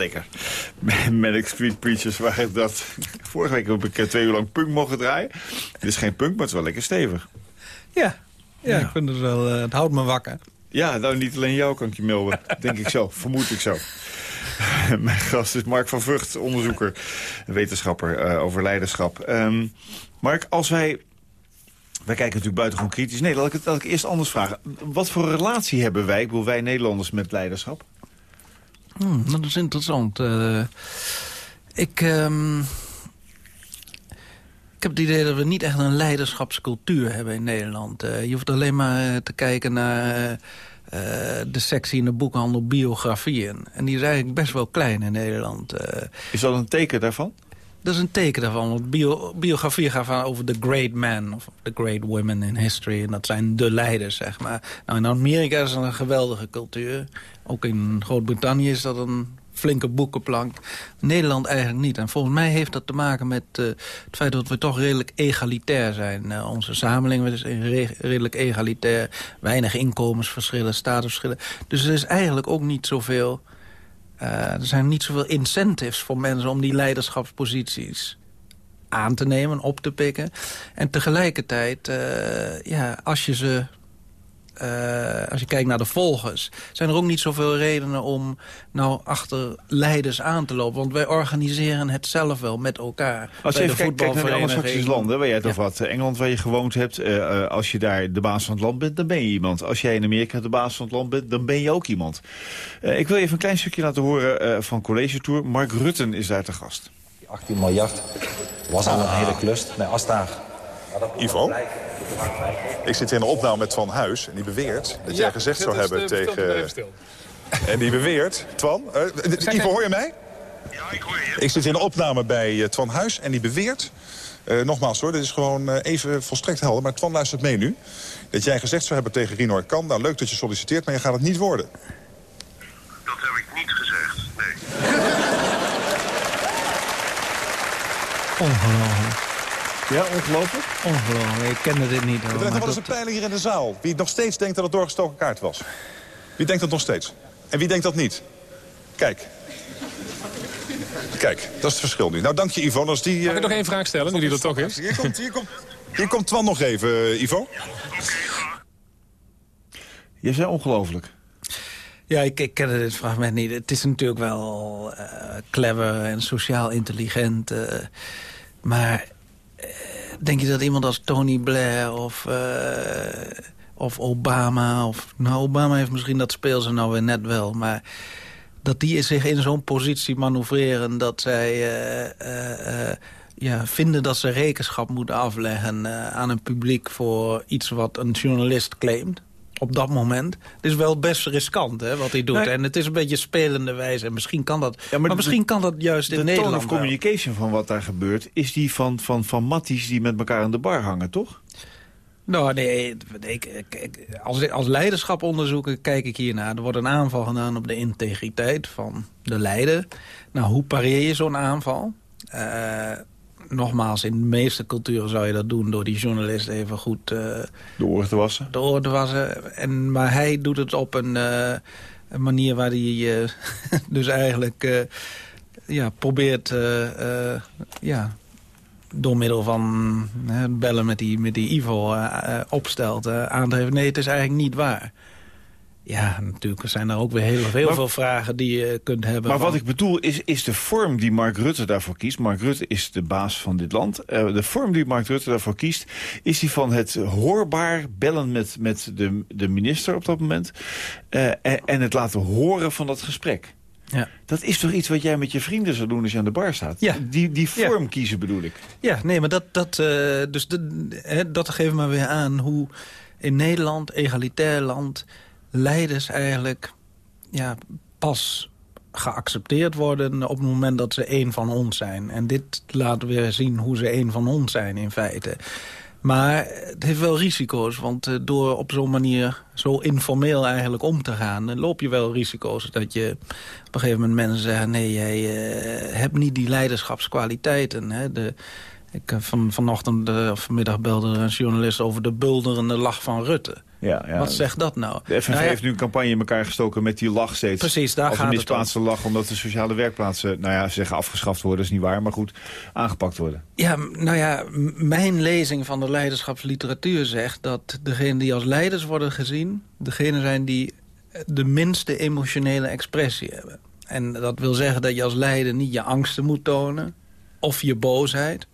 Lekker. Manic Street Preachers waren dat. Vorige week heb ik eh, twee uur lang punk mogen draaien. Het is geen punk, maar het is wel lekker stevig. Ja, ja, ik vind het wel... eh, het houdt me wakker. Ja, nou niet alleen jou kan ik je melden. Denk ik zo, vermoed ik zo. Mijn gast is Mark van Vught, onderzoeker, wetenschapper eh, over leiderschap. Ehm, Mark, als wij... Wij kijken natuurlijk buitengewoon kritisch. Nee, laat ik, het, laat ik eerst anders vragen. Wat voor relatie hebben wij, ik bedoel wij Nederlanders, met leiderschap? Hmm, dat is interessant. Eh, ik, ehm, ik heb het idee dat we niet echt een leiderschapscultuur hebben in Nederland. Eh, je hoeft alleen maar eh, te kijken naar de sectie in de boekhandel biografieën. En die is eigenlijk best wel klein in Nederland. Is dat een teken daarvan? Dat is een teken daarvan. Want bio, biografie gaat van over the great men of the great women in history. En dat zijn de leiders, zeg maar. Nou, in Amerika is dat een geweldige cultuur. Ook in Groot-Brittannië is dat een flinke boekenplank. Nederland eigenlijk niet. En volgens mij heeft dat te maken met eh, het feit dat we toch redelijk egalitair zijn. Eh, onze samenleving is re- redelijk egalitair. Weinig inkomensverschillen, statusverschillen. Dus er is eigenlijk ook niet zoveel... eh, er zijn niet zoveel incentives voor mensen om die leiderschapsposities aan te nemen, op te pikken. En tegelijkertijd, eh, ja, als je ze... eh, als je kijkt naar de volgers, zijn er ook niet zoveel redenen om nou achter leiders aan te lopen. Want wij organiseren het zelf wel met elkaar. Als je Bij even de kijkt, kijkt naar de anglo-saxische landen, waar jij het Ja. over had, eh, Engeland waar je gewoond hebt, eh, als je daar de baas van het land bent, dan ben je iemand. Als jij in Amerika de baas van het land bent, dan ben je ook iemand. Eh, ik wil even een klein stukje laten horen eh, van College Tour. Mark Rutten is daar te gast. 18 miljard was al een hele klus. Nee, als daar... Ivo, ik zit in een opname met Twan Huis. En die beweert dat jij gezegd zou hebben tegen... En die beweert... Twan, eh, Ivo, hoor je mij? Ja, ik hoor je. Ik zit in een opname bij eh, Twan Huis en die beweert... eh, nogmaals hoor, dit is gewoon even volstrekt helder. Maar Twan luistert mee nu. Dat jij gezegd zou hebben tegen Rino Kan... nou, leuk dat je solliciteert, maar je gaat het niet worden. Dat heb ik niet gezegd, nee. Ongelooflijk. Ja, ongelooflijk? Ongelooflijk. Ik kende dit niet. hoor, Er maar wat is dat- een peiling hier in de zaal. Wie nog steeds denkt dat het doorgestoken kaart was. Wie denkt dat nog steeds? En wie denkt dat niet? Kijk. Kijk, dat is het verschil nu. Nou, dank je, Ivo. Als die, Mag ik nog één vraag stellen, nu die er toch is? Hier komt, hier komt, hier komt Twan nog even, eh, Ivo. Je zei ongelooflijk. Ja, ik, ik kende dit fragment niet. Het is natuurlijk wel eh, clever en sociaal intelligent. eh, maar eh, denk je dat iemand als Tony Blair of, eh, of Obama... Of, nou, Obama heeft misschien dat speel ze nou weer net wel, maar... dat die zich in zo'n positie manoeuvreren dat zij... eh, eh, eh, ja, vinden dat ze rekenschap moeten afleggen eh, aan een publiek... voor iets wat een journalist claimt op dat moment. Het is wel best riskant hè, wat hij doet. En het is een beetje spelende wijze. En misschien kan dat, maar maar, de- misschien kan dat juist in De Nederland tone of wel. communication van wat daar gebeurt... is die van, van, van matties die met elkaar aan de bar hangen, toch? Nou, nee, ik, ik- ik- als, als leiderschaponderzoeker kijk ik hiernaar. Er wordt een aanval gedaan op de integriteit van de leider. Nou, hoe pareer je zo'n aanval? Eh, nogmaals, in de meeste culturen zou je dat doen... door die journalist even goed eh, De oren te wassen. de oren te wassen. En, maar hij doet het op een, eh, een manier waar hij eh, dus eigenlijk ja, probeert... ja, door middel van bellen met die, met die Ivo opstelt aan te geven... nee, het is eigenlijk niet waar. Ja, natuurlijk zijn er ook weer heel, heel Maar- veel vragen die je kunt hebben. Maar van- wat ik bedoel is, is de vorm die Mark Rutte daarvoor kiest. Mark Rutte is de baas van dit land. Eh, de vorm die Mark Rutte daarvoor kiest... is die van het hoorbaar bellen met, met de, de minister op dat moment. eh, en, en het laten horen van dat gesprek. Ja. Dat is toch iets wat jij met je vrienden zou doen als je aan de bar staat? Ja. Die, die vorm kiezen bedoel ik. Ja, nee, maar dat, dat, eh, dus de, hè, dat geeft maar weer aan hoe in Nederland, egalitair land, leiders eigenlijk ja, pas geaccepteerd worden op het moment dat ze één van ons zijn. En dit laat weer zien hoe ze één van ons zijn in feite. Maar het heeft wel risico's, want eh, door op zo'n manier zo informeel eigenlijk om te gaan... eh, loop je wel risico's dat je op een gegeven moment mensen zeggen... nee, jij eh, hebt niet die leiderschapskwaliteiten. Hè? De, ik, eh, van, vanochtend of vanmiddag belde een journalist over de bulderende lach van Rutte. Ja, ja. Wat zegt dat nou? De FNV Nou ja, heeft nu een campagne in elkaar gestoken met die lach steeds. Precies, daar Als gaat een het misplaatste lach, omdat de sociale werkplaatsen... nou ja, ze zeggen afgeschaft worden, is niet waar, maar goed, aangepakt worden. Ja, nou ja, mijn lezing van de leiderschapsliteratuur zegt... dat degenen die als leiders worden gezien... degenen zijn die de minste emotionele expressie hebben. En dat wil zeggen dat je als leider niet je angsten moet tonen... of je boosheid.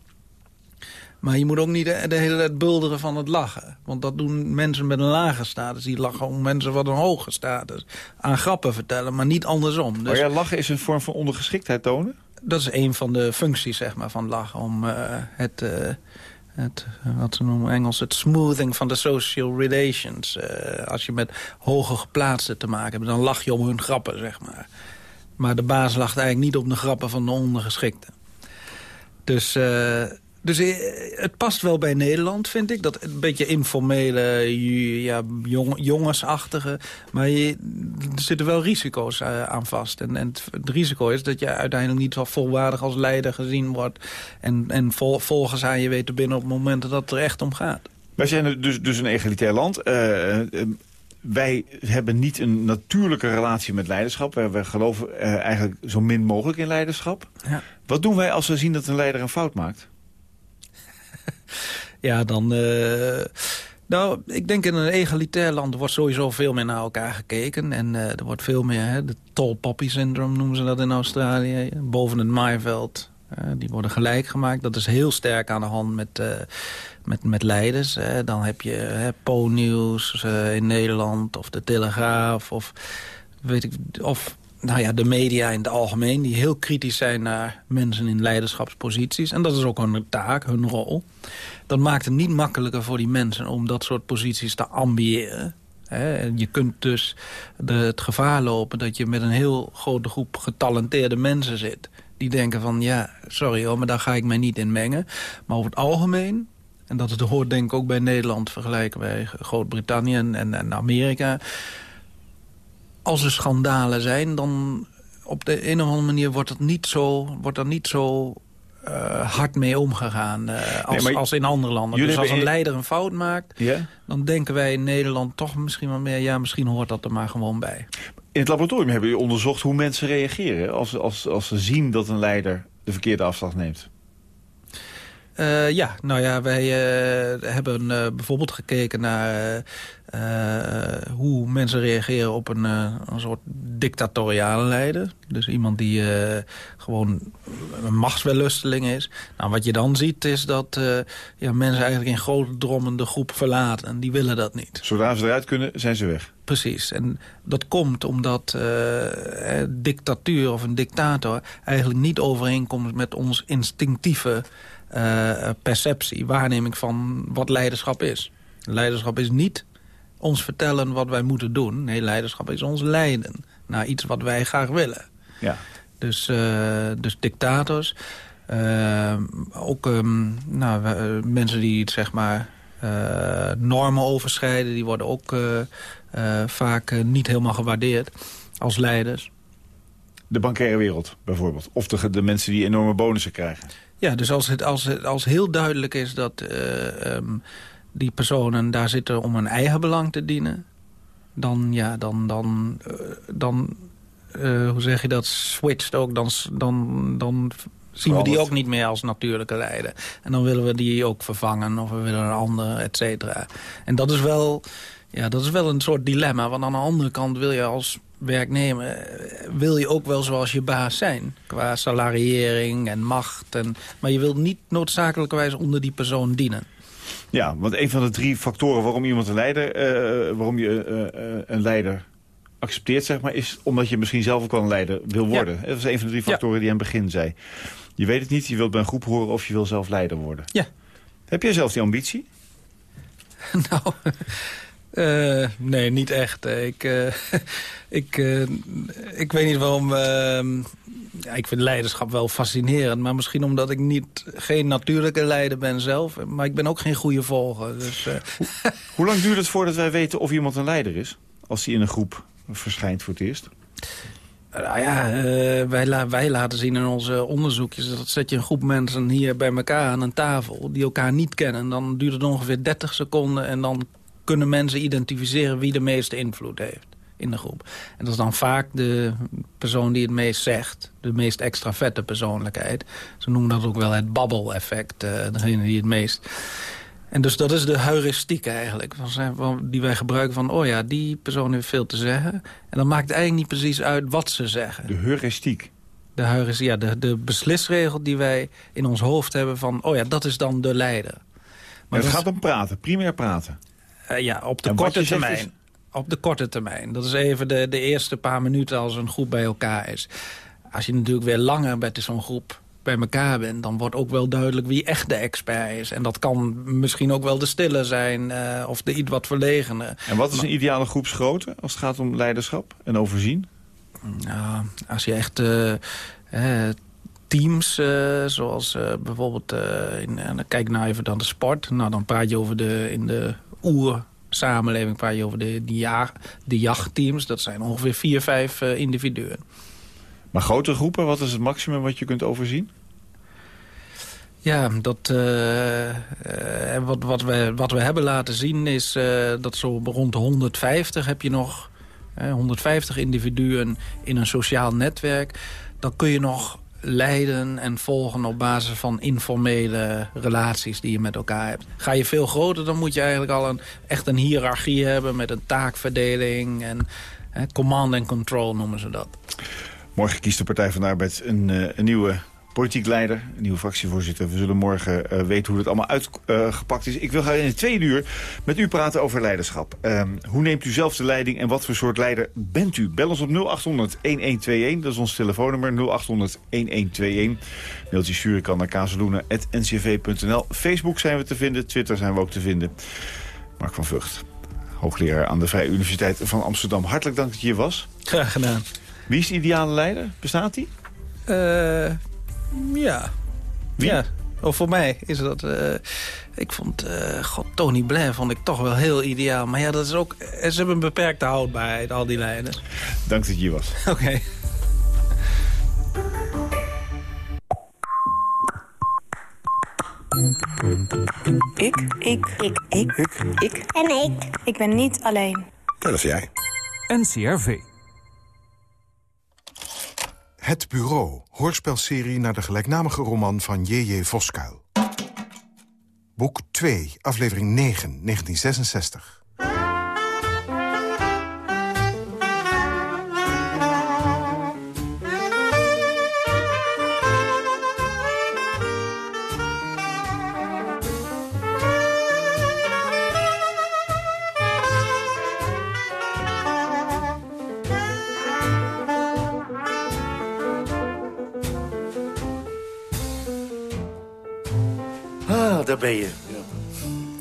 Maar je moet ook niet de, de hele tijd bulderen van het lachen. Want dat doen mensen met een lage status. Die lachen om mensen van een hoge status. Aan grappen vertellen, maar niet andersom. Dus Maar ja, lachen is een vorm van ondergeschiktheid tonen? dat is een van de functies zeg maar, van lachen. Om eh, het, eh, het, wat ze noemen in Engels, het smoothing van de social relations. Eh, als je met hoge geplaatsten te maken hebt, dan lach je om hun grappen, zeg maar. Maar de baas lacht eigenlijk niet op de grappen van de ondergeschikte. Dus, dus eh, het past wel bij Nederland, vind ik. Dat een beetje informele, ja, jong, jongensachtige. Maar je, er zitten wel risico's eh, aan vast. En, en het, risico is dat je uiteindelijk niet wel volwaardig als leider gezien wordt. En, en vol, volgens aan je weet te binnen op momenten dat het er echt om gaat. Wij zijn dus, dus een egalitair land. Eh, wij hebben niet een natuurlijke relatie met leiderschap. Wij, wij geloven eigenlijk zo min mogelijk in leiderschap. Ja. Wat doen wij als we zien dat een leider een fout maakt? Ja, dan... eh, nou, ik denk in een egalitair land wordt sowieso veel meer naar elkaar gekeken. En eh, er wordt veel meer, hè, de tall poppy syndrome noemen ze dat in Australië. Boven het maaiveld, eh, die worden gelijk gemaakt. Dat is heel sterk aan de hand met, met, met leiders. Dan heb je Po-nieuws in Nederland of de Telegraaf of weet ik, of nou ja, de media in het algemeen... die heel kritisch zijn naar mensen in leiderschapsposities. En dat is ook hun taak, hun rol. Dat maakt het niet makkelijker voor die mensen om dat soort posities te ambiëren. Je kunt dus het gevaar lopen dat je met een heel grote groep getalenteerde mensen zit. Die denken van, ja, sorry hoor, maar daar ga ik mij niet in mengen. Maar over het algemeen, en dat hoort denk ik ook bij Nederland... vergelijken bij Groot-Brittannië en, en Amerika... als er schandalen zijn, dan op de een of andere manier wordt, het niet zo, wordt er niet zo eh, hard mee omgegaan eh, als, als in andere landen. Dus als een leider een fout maakt, Ja? dan denken wij in Nederland toch misschien wel meer... ja, misschien hoort dat er maar gewoon bij. In het laboratorium hebben jullie onderzocht hoe mensen reageren... als, als, als ze zien dat een leider de verkeerde afslag neemt. Eh, ja, nou ja, wij hebben bijvoorbeeld gekeken naar hoe mensen reageren op een, eh, een soort dictatoriale leider. Dus iemand die eh, gewoon een machtswellusteling is. Nou, wat je dan ziet is dat eh, ja, mensen eigenlijk in grote drommen de groep verlaten. En die willen dat niet. Zodra ze eruit kunnen, zijn ze weg. Precies. En dat komt omdat eh, eh, dictatuur of een dictator eigenlijk niet overeenkomt met ons instinctieve eh, perceptie, waarneming van wat leiderschap is. Leiderschap is niet ons vertellen wat wij moeten doen. Nee, leiderschap is ons leiden naar iets wat wij graag willen. Ja. Dus, eh, dus dictators, eh, ook ehm, nou, eh, mensen die zeg maar normen overschrijden... die worden ook vaak niet helemaal gewaardeerd als leiders. De bankaire wereld, bijvoorbeeld. Of de, de mensen die enorme bonussen krijgen. Ja, dus als het, als het als heel duidelijk is dat eh, ehm, die personen daar zitten om hun eigen belang te dienen... dan, ja, dan, dan, eh, dan eh, hoe zeg je dat, switcht ook, dan, dan, dan zien we die ook niet meer als natuurlijke leider. En dan willen we die ook vervangen of we willen een ander, et cetera. En dat is wel... Ja, dat is wel een soort dilemma. Want aan de andere kant wil je als werknemer... eh, wil je ook wel zoals je baas zijn. Qua salariering en macht. En, maar je wilt niet noodzakelijkerwijs onder die persoon dienen. Ja, want een van de drie factoren waarom iemand een leider, eh, waarom je eh, eh, een leider accepteert, zeg maar, is omdat je misschien zelf ook wel een leider wil worden. Dat is een van de drie factoren die aan het begin zei. Je weet het niet, je wilt bij een groep horen of je wil zelf leider worden. Ja. Heb jij zelf die ambitie? nou, eh, nee, niet echt. Eh, Ik, eh, ik, ik weet niet waarom... eh, ja, ik vind leiderschap wel fascinerend. Maar misschien omdat ik niet, geen natuurlijke leider ben zelf. Maar ik ben ook geen goede volger. Dus, Hoe lang duurt het voordat wij weten of iemand een leider is? Als hij in een groep verschijnt voor het eerst? Nou ja, wij, la- wij laten zien in onze onderzoekjes... dat zet je een groep mensen hier bij elkaar aan een tafel... die elkaar niet kennen. Dan duurt het ongeveer 30 seconden en dan kunnen mensen identificeren wie de meeste invloed heeft in de groep. En dat is dan vaak de persoon die het meest zegt. De meest extraverte persoonlijkheid. Ze noemen dat ook wel het babbel-effect. Uh, degene die het meest... En dus dat is de heuristiek eigenlijk. Van, die wij gebruiken van, oh ja, die persoon heeft veel te zeggen. En dan maakt het eigenlijk niet precies uit wat ze zeggen. De heuristiek? De, heuristiek, ja, de, de beslisregel die wij in ons hoofd hebben van... oh ja, dat is dan de leider. Maar het gaat om praten, primair praten. Uh, ja, op de korte termijn. Op de korte termijn. Dat is even de, de eerste paar minuten als een groep bij elkaar is. Als je natuurlijk weer langer met zo'n groep bij elkaar bent... dan wordt ook wel duidelijk wie echt de expert is. En dat kan misschien ook wel de stille zijn uh, of de iets wat verlegene. En wat is een ideale groepsgrootte als het gaat om leiderschap en overzien? Nou, als je echt uh, teams, uh, zoals bijvoorbeeld... in, kijk nou even dan de sport. Nou, dan praat je over de, in de oer samenleving praat je over de, de, ja, de jachtteams. Dat zijn ongeveer vier, vijf individuen. Maar grote groepen, wat is het maximum wat je kunt overzien? Ja, dat, uh, uh, wat, wat, we, wat we hebben laten zien is uh, dat zo rond de 150 heb je nog... 150 individuen in een sociaal netwerk. Dan kun je nog leiden en volgen op basis van informele relaties die je met elkaar hebt. Ga je veel groter, dan moet je eigenlijk al een, echt een hiërarchie hebben... met een taakverdeling en command and control noemen ze dat. Morgen kiest de Partij van de Arbeid een, een nieuwe politiek leider, nieuwe fractievoorzitter. We zullen morgen uh, weten hoe het allemaal uitgepakt uh, is. Ik wil graag in het tweede uur met u praten over leiderschap. Uh, hoe neemt u zelf de leiding en wat voor soort leider bent u? Bel ons op 0800-1121, dat is ons telefoonnummer 0800-1121. Mailtje sturen kan naar kazeloenen.ncv.nl. Facebook zijn we te vinden, Twitter zijn we ook te vinden. Mark van Vught, hoogleraar aan de Vrije Universiteit van Amsterdam. Hartelijk dank dat je hier was. Graag gedaan. Wie is de ideale leider? Bestaat die? Uh, ja. Wie? Ja. Of voor mij is dat... Uh, ik vond... Uh, God, Tony Blair vond ik toch wel heel ideaal. Maar ja, dat is ook... Ze hebben een beperkte houdbaarheid, al die leiders. Dank dat je hier was. Oké. Okay. Ik. Ik. Ik. Ik. Ik. Ik. En ik. Ik ben niet alleen. Dat is jij. NCRV. Het Bureau, hoorspelserie naar de gelijknamige roman van J.J. Voskuil. Boek 2, aflevering 9, 1966. Daar ben je.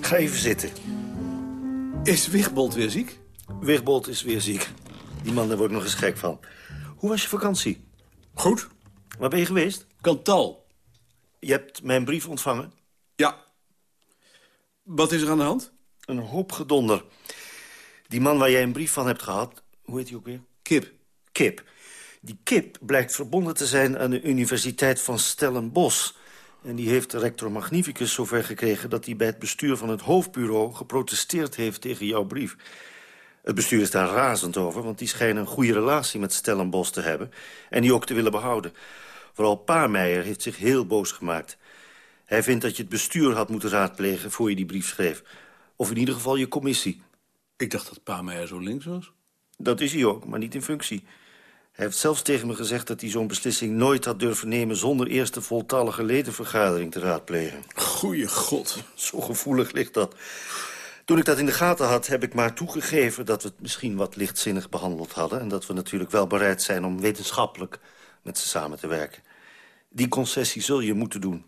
Ga even zitten. Is Wigbold weer ziek? Wigbold is weer ziek. Die man daar wordt nog eens gek van. Hoe was je vakantie? Goed. Waar ben je geweest? Kantal. Je hebt mijn brief ontvangen? Ja. Wat is er aan de hand? Een hoop gedonder. Die man waar jij een brief van hebt gehad, hoe heet hij ook weer? Kip. Kip. Die Kip blijkt verbonden te zijn aan de Universiteit van Stellenbosch... En die heeft rector Magnificus zover gekregen... dat hij bij het bestuur van het hoofdbureau geprotesteerd heeft tegen jouw brief. Het bestuur is daar razend over, want die schijnen een goede relatie met Stellenbosch te hebben... en die ook te willen behouden. Vooral Paarmeijer heeft zich heel boos gemaakt. Hij vindt dat je het bestuur had moeten raadplegen voor je die brief schreef. Of in ieder geval je commissie. Ik dacht dat Paarmeijer zo links was. Dat is hij ook, maar niet in functie. Hij heeft zelfs tegen me gezegd dat hij zo'n beslissing nooit had durven nemen... zonder eerst de voltallige ledenvergadering te raadplegen. Goeie god. Zo gevoelig ligt dat. Toen ik dat in de gaten had, heb ik maar toegegeven... dat we het misschien wat lichtzinnig behandeld hadden... en dat we natuurlijk wel bereid zijn om wetenschappelijk met ze samen te werken. Die concessie zul je moeten doen.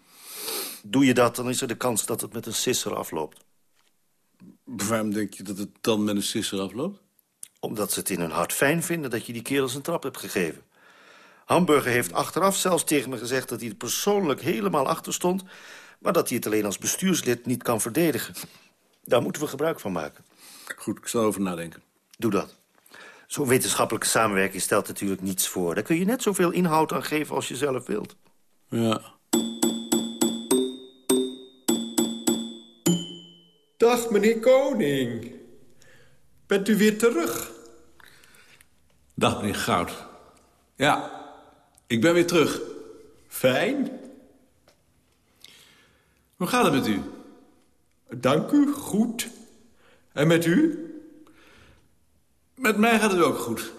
Doe je dat, dan is er de kans dat het met een sisser afloopt. Waarom denk je dat het dan met een sisser afloopt? Omdat ze het in hun hart fijn vinden dat je die kerels een trap hebt gegeven. Hamburger heeft achteraf zelfs tegen me gezegd dat hij er persoonlijk helemaal achter stond... maar dat hij het alleen als bestuurslid niet kan verdedigen. Daar moeten we gebruik van maken. Goed, ik zal over nadenken. Doe dat. Zo'n wetenschappelijke samenwerking stelt natuurlijk niets voor. Daar kun je net zoveel inhoud aan geven als je zelf wilt. Ja. Dag, meneer Koning. Bent u weer terug? Dag, meneer Goud. Ja, ik ben weer terug. Fijn. Hoe gaat het met u? Dank u, goed. En met u? Met mij gaat het ook goed.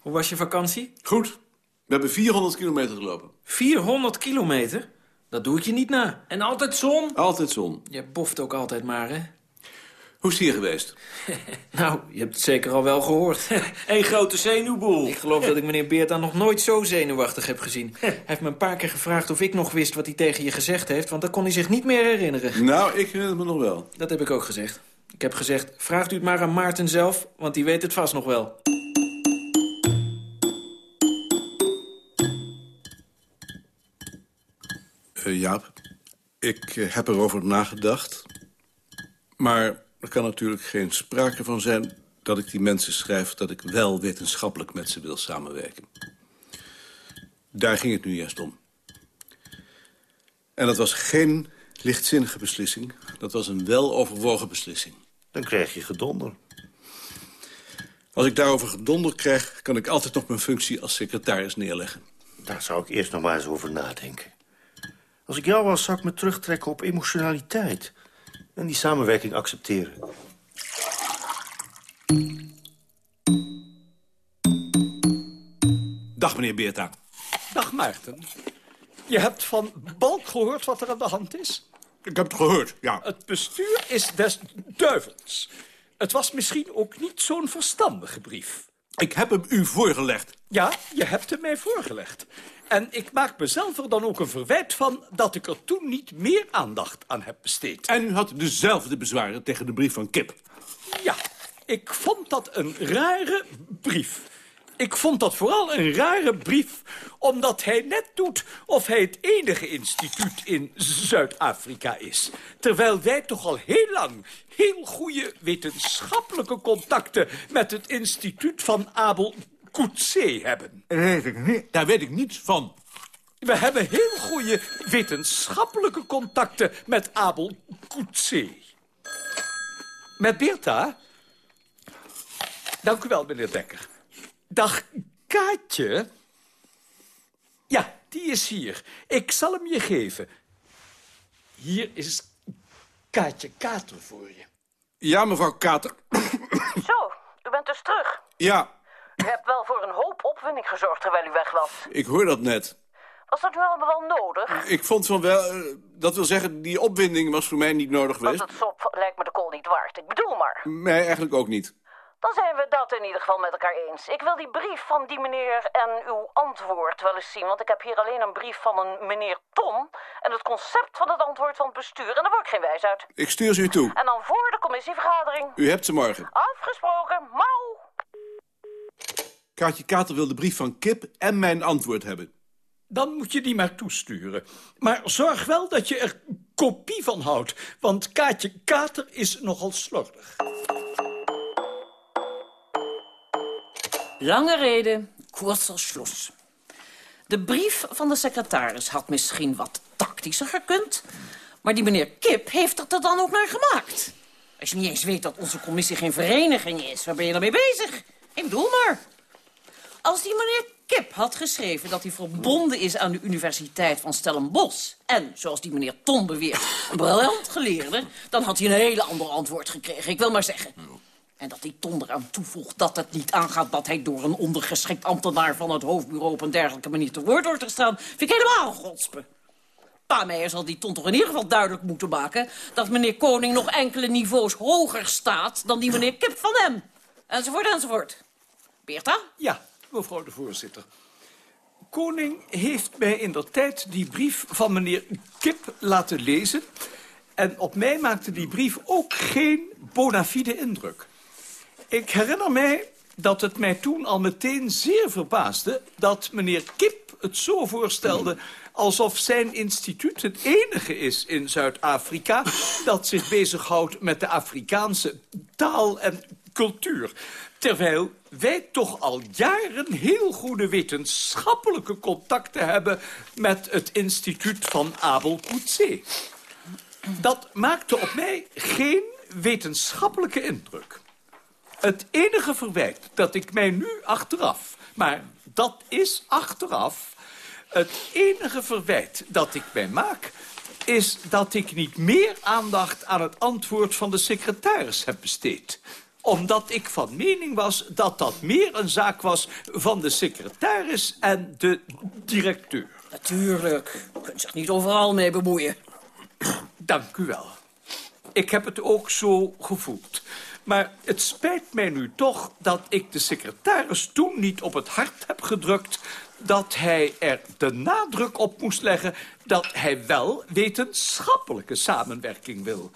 Hoe was je vakantie? Goed. We hebben 400 kilometer gelopen. 400 kilometer? Dat doe ik je niet na. En altijd zon? Altijd zon. Je boft ook altijd maar, hè? Hoe is het hier geweest? nou, je hebt het zeker al wel gehoord. Eén grote zenuwboel. Ik geloof dat ik meneer Beerta nog nooit zo zenuwachtig heb gezien. hij heeft me een paar keer gevraagd of ik nog wist wat hij tegen je gezegd heeft... want dat kon hij zich niet meer herinneren. Nou, ik herinner me nog wel. Dat heb ik ook gezegd. Ik heb gezegd, vraagt u het maar aan Maarten zelf, want die weet het vast nog wel. Uh, Jaap, ik uh, heb erover nagedacht. Maar er kan natuurlijk geen sprake van zijn dat ik die mensen schrijf... dat ik wel wetenschappelijk met ze wil samenwerken. Daar ging het nu juist om. En dat was geen lichtzinnige beslissing. Dat was een weloverwogen beslissing. Dan krijg je gedonder. Als ik daarover gedonder krijg... kan ik altijd nog mijn functie als secretaris neerleggen. Daar zou ik eerst nog maar eens over nadenken. Als ik jou was, zou ik me terugtrekken op emotionaliteit. En die samenwerking accepteren. Dag, meneer Beerta. Dag, Maarten. Je hebt van Balk gehoord wat er aan de hand is? Ik heb het gehoord, ja. Het bestuur is des duivels. Het was misschien ook niet zo'n verstandige brief. Ik heb hem u voorgelegd. Ja, je hebt hem mij voorgelegd. En ik maak mezelf er dan ook een verwijt van... dat ik er toen niet meer aandacht aan heb besteed. En u had dezelfde bezwaren tegen de brief van Kip. Ja, ik vond dat een rare brief. Ik vond dat vooral een rare brief, omdat hij net doet of hij het enige instituut in Zuid-Afrika is. Terwijl wij toch al heel lang heel goede wetenschappelijke contacten met het instituut van Abel Coetzee hebben. Dat weet ik niet. Daar weet ik niets van. We hebben heel goede wetenschappelijke contacten met Abel Coetzee. Met Beerta? Dank u wel, meneer Dekker. Dag, Kaatje. Ja, die is hier. Ik zal hem je geven. Hier is Kaatje Kater voor je. Ja, mevrouw Kater. Zo, u bent dus terug. Ja. U hebt wel voor een hoop opwinding gezorgd terwijl u weg was. Ik hoor dat net. Was dat nu allemaal wel nodig? Ik vond van wel... Uh, dat wil zeggen, die opwinding was voor mij niet nodig geweest. Want het sop lijkt me de kool niet waard. Ik bedoel maar. Mij eigenlijk ook niet. Dan zijn we dat in ieder geval met elkaar eens. Ik wil die brief van die meneer en uw antwoord wel eens zien. Want ik heb hier alleen een brief van een meneer Tom... en het concept van het antwoord van het bestuur. En daar word ik geen wijs uit. Ik stuur ze u toe. En dan voor de commissievergadering. U hebt ze morgen. Afgesproken. Mauw. Kaatje Kater wil de brief van Kip en mijn antwoord hebben. Dan moet je die maar toesturen. Maar zorg wel dat je er kopie van houdt. Want Kaatje Kater is nogal slordig. Lange reden, kurzer Schluss. De brief van de secretaris had misschien wat tactischer gekund... maar die meneer Kip heeft het er dan ook naar gemaakt. Als je niet eens weet dat onze commissie geen vereniging is... waar ben je dan mee bezig? Ik bedoel maar. Als die meneer Kip had geschreven dat hij verbonden is aan de Universiteit van Stellenbosch... en, zoals die meneer Tom beweert, een briljant geleerde... dan had hij een hele ander antwoord gekregen. Ik wil maar zeggen... En dat die Ton eraan toevoegt dat het niet aangaat... dat hij door een ondergeschikt ambtenaar van het hoofdbureau... op een dergelijke manier te woord wordt gestaan... vind ik helemaal godspe. Pa Meijer zal die Ton toch in ieder geval duidelijk moeten maken... dat meneer Koning nog enkele niveaus hoger staat... dan die meneer Kip van hem. Enzovoort, enzovoort. Beerta? Ja, mevrouw de voorzitter. Koning heeft mij in der tijd die brief van meneer Kip laten lezen... en op mij maakte die brief ook geen bona fide indruk. Ik herinner mij dat het mij toen al meteen zeer verbaasde... dat meneer Kip het zo voorstelde alsof zijn instituut het enige is in Zuid-Afrika... dat zich bezighoudt met de Afrikaanse taal en cultuur. Terwijl wij toch al jaren heel goede wetenschappelijke contacten hebben... met het instituut van Abel Coetzee. Dat maakte op mij geen wetenschappelijke indruk. Het enige verwijt dat ik mij nu achteraf... maar dat is achteraf... het enige verwijt dat ik mij maak is dat ik niet meer aandacht aan het antwoord van de secretaris heb besteed omdat ik van mening was dat dat meer een zaak was van de secretaris en de directeur. Natuurlijk. Je kunt zich niet overal mee bemoeien. Dank u wel. Ik heb het ook zo gevoeld. Maar het spijt mij nu toch dat ik de secretaris toen niet op het hart heb gedrukt... dat hij er de nadruk op moest leggen dat hij wel wetenschappelijke samenwerking wil.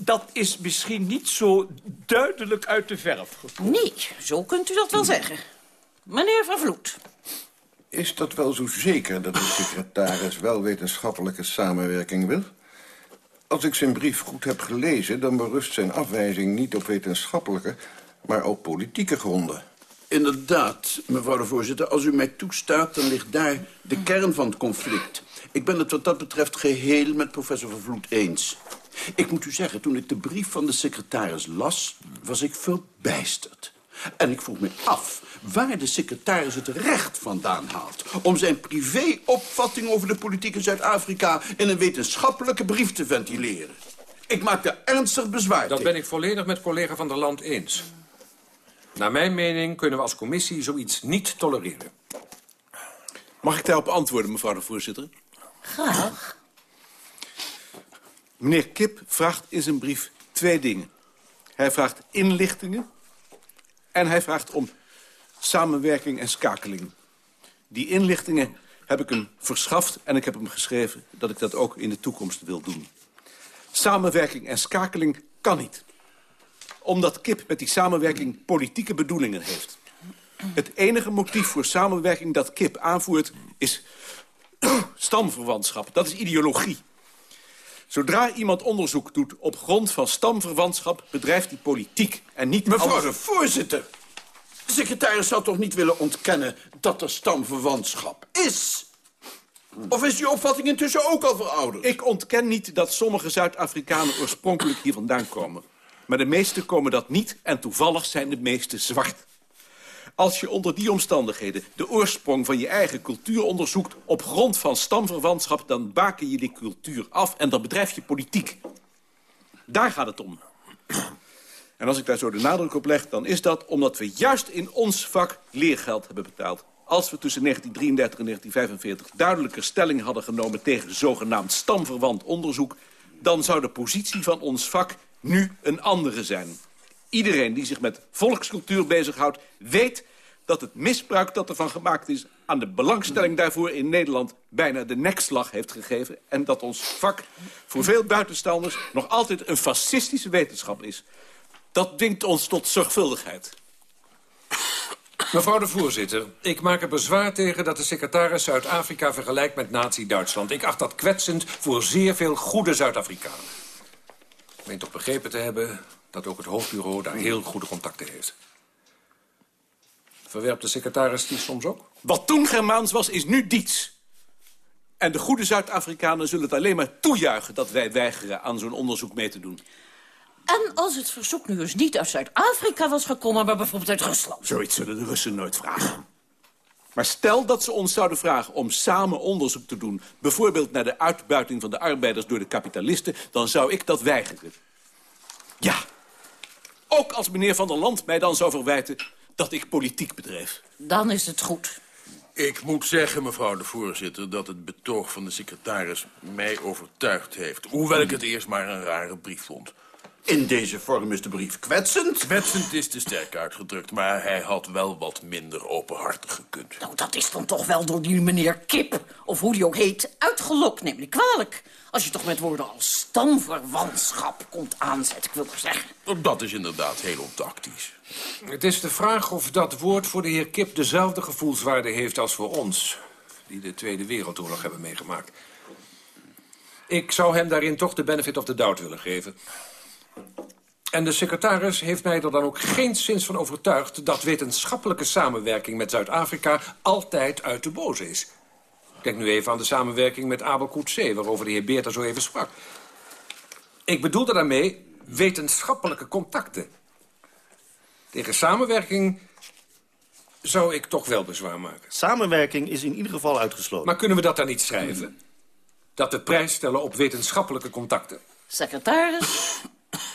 Dat is misschien niet zo duidelijk uit de verf gekomen. Nee, zo kunt u dat wel zeggen. Meneer Van Vloed. Is dat wel zo zeker dat de secretaris wel wetenschappelijke samenwerking wil? Als ik zijn brief goed heb gelezen... dan berust zijn afwijzing niet op wetenschappelijke... maar op politieke gronden. Inderdaad, mevrouw de voorzitter. Als u mij toestaat, dan ligt daar de kern van het conflict. Ik ben het wat dat betreft geheel met professor Van Vloed eens. Ik moet u zeggen, toen ik de brief van de secretaris las... was ik verbijsterd. En ik vroeg me af waar de secretaris het recht vandaan haalt... om zijn privéopvatting over de politiek in Zuid-Afrika... in een wetenschappelijke brief te ventileren. Ik maak er ernstig bezwaar Dat ben ik volledig met collega van der Land eens. Naar mijn mening kunnen we als commissie zoiets niet tolereren. Mag ik daarop antwoorden, mevrouw de voorzitter? Graag. Meneer Kip vraagt in zijn brief twee dingen. Hij vraagt inlichtingen en hij vraagt om samenwerking en schakeling. Die inlichtingen heb ik hem verschaft en ik heb hem geschreven... dat ik dat ook in de toekomst wil doen. Samenwerking en schakeling kan niet. Omdat Kip met die samenwerking politieke bedoelingen heeft. Het enige motief voor samenwerking dat Kip aanvoert is stamverwantschap. Dat is ideologie. Zodra iemand onderzoek doet op grond van stamverwantschap... bedrijft hij politiek en niet... Mevrouw anders. de voorzitter, de secretaris zou toch niet willen ontkennen... dat er stamverwantschap is? Of is die opvatting intussen ook al verouderd? Ik ontken niet dat sommige Zuid-Afrikanen oorspronkelijk hier vandaan komen. Maar de meeste komen dat niet en toevallig zijn de meeste zwart. Als je onder die omstandigheden de oorsprong van je eigen cultuur onderzoekt... op grond van stamverwantschap, dan baken je die cultuur af... en dan bedrijf je politiek. Daar gaat het om. En als ik daar zo de nadruk op leg, dan is dat omdat we juist in ons vak leergeld hebben betaald. Als we tussen 1933 en 1945 duidelijker stelling hadden genomen... tegen zogenaamd stamverwant onderzoek... dan zou de positie van ons vak nu een andere zijn. Iedereen die zich met volkscultuur bezighoudt... weet dat het misbruik dat ervan gemaakt is... aan de belangstelling daarvoor in Nederland bijna de nekslag heeft gegeven... en dat ons vak voor veel buitenstaanders nog altijd een fascistische wetenschap is. Dat dwingt ons tot zorgvuldigheid. Mevrouw de voorzitter, ik maak er bezwaar tegen dat de secretaris Zuid-Afrika vergelijkt met nazi-Duitsland. Ik acht dat kwetsend voor zeer veel goede Zuid-Afrikanen. Ik meen toch begrepen te hebben dat ook het hoofdbureau daar heel goede contacten heeft. Verwerpt de secretaris die soms ook? Wat toen Germaans was, is nu Diets. En de goede Zuid-Afrikanen zullen het alleen maar toejuichen... dat wij weigeren aan zo'n onderzoek mee te doen. En als het verzoek nu eens niet uit Zuid-Afrika was gekomen... maar bijvoorbeeld uit Rusland? Zoiets zullen de Russen nooit vragen. Maar stel dat ze ons zouden vragen om samen onderzoek te doen... bijvoorbeeld naar de uitbuiting van de arbeiders door de kapitalisten... dan zou ik dat weigeren. Ja. Ook als meneer Van der Land mij dan zou verwijten dat ik politiek bedreef. Dan is het goed. Ik moet zeggen, mevrouw de voorzitter, dat het betoog van de secretaris mij overtuigd heeft. Hoewel ik het eerst maar een rare brief vond. In deze vorm is de brief kwetsend. Kwetsend is te sterk uitgedrukt, maar hij had wel wat minder openhartig gekund. Nou, dat is dan toch wel door die meneer Kip, of hoe die ook heet, uitgelokt, neem ik kwalijk. Als je toch met woorden als stamverwantschap komt aanzetten, ik wil maar zeggen. Dat is inderdaad heel ontactisch. Het is de vraag of dat woord voor de heer Kip dezelfde gevoelswaarde heeft als voor ons... die de Tweede Wereldoorlog hebben meegemaakt. Ik zou hem daarin toch de benefit of the doubt willen geven. En de secretaris heeft mij er dan ook geen zins van overtuigd... dat wetenschappelijke samenwerking met Zuid-Afrika altijd uit de boze is. Ik denk nu even aan de samenwerking met Abel Coetzee... waarover de heer Beerta zo even sprak. Ik bedoelde daarmee wetenschappelijke contacten. Tegen samenwerking zou ik toch wel bezwaar maken. Samenwerking is in ieder geval uitgesloten. Maar kunnen we dat dan niet schrijven? Dat we prijs stellen op wetenschappelijke contacten? Secretaris?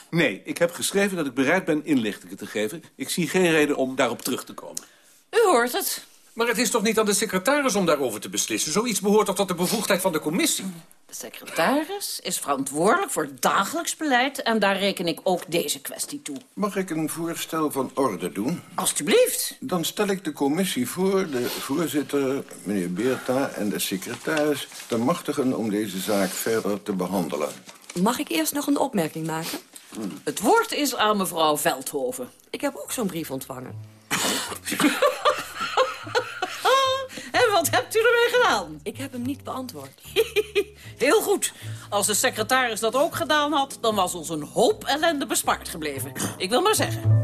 Nee, ik heb geschreven dat ik bereid ben inlichtingen te geven. Ik zie geen reden om daarop terug te komen. U hoort het. Maar het is toch niet aan de secretaris om daarover te beslissen? Zoiets behoort toch tot de bevoegdheid van de commissie? De secretaris is verantwoordelijk voor het dagelijks beleid... en daar reken ik ook deze kwestie toe. Mag ik een voorstel van orde doen? Alsjeblieft. Dan stel ik de commissie voor de voorzitter, meneer Beerta... en de secretaris te machtigen om deze zaak verder te behandelen. Mag ik eerst nog een opmerking maken? Het woord is aan mevrouw Veldhoven. Ik heb ook zo'n brief ontvangen. Wat hebt u ermee gedaan? Ik heb hem niet beantwoord. Heel goed. Als de secretaris dat ook gedaan had... dan was ons een hoop ellende bespaard gebleven. Ik wil maar zeggen.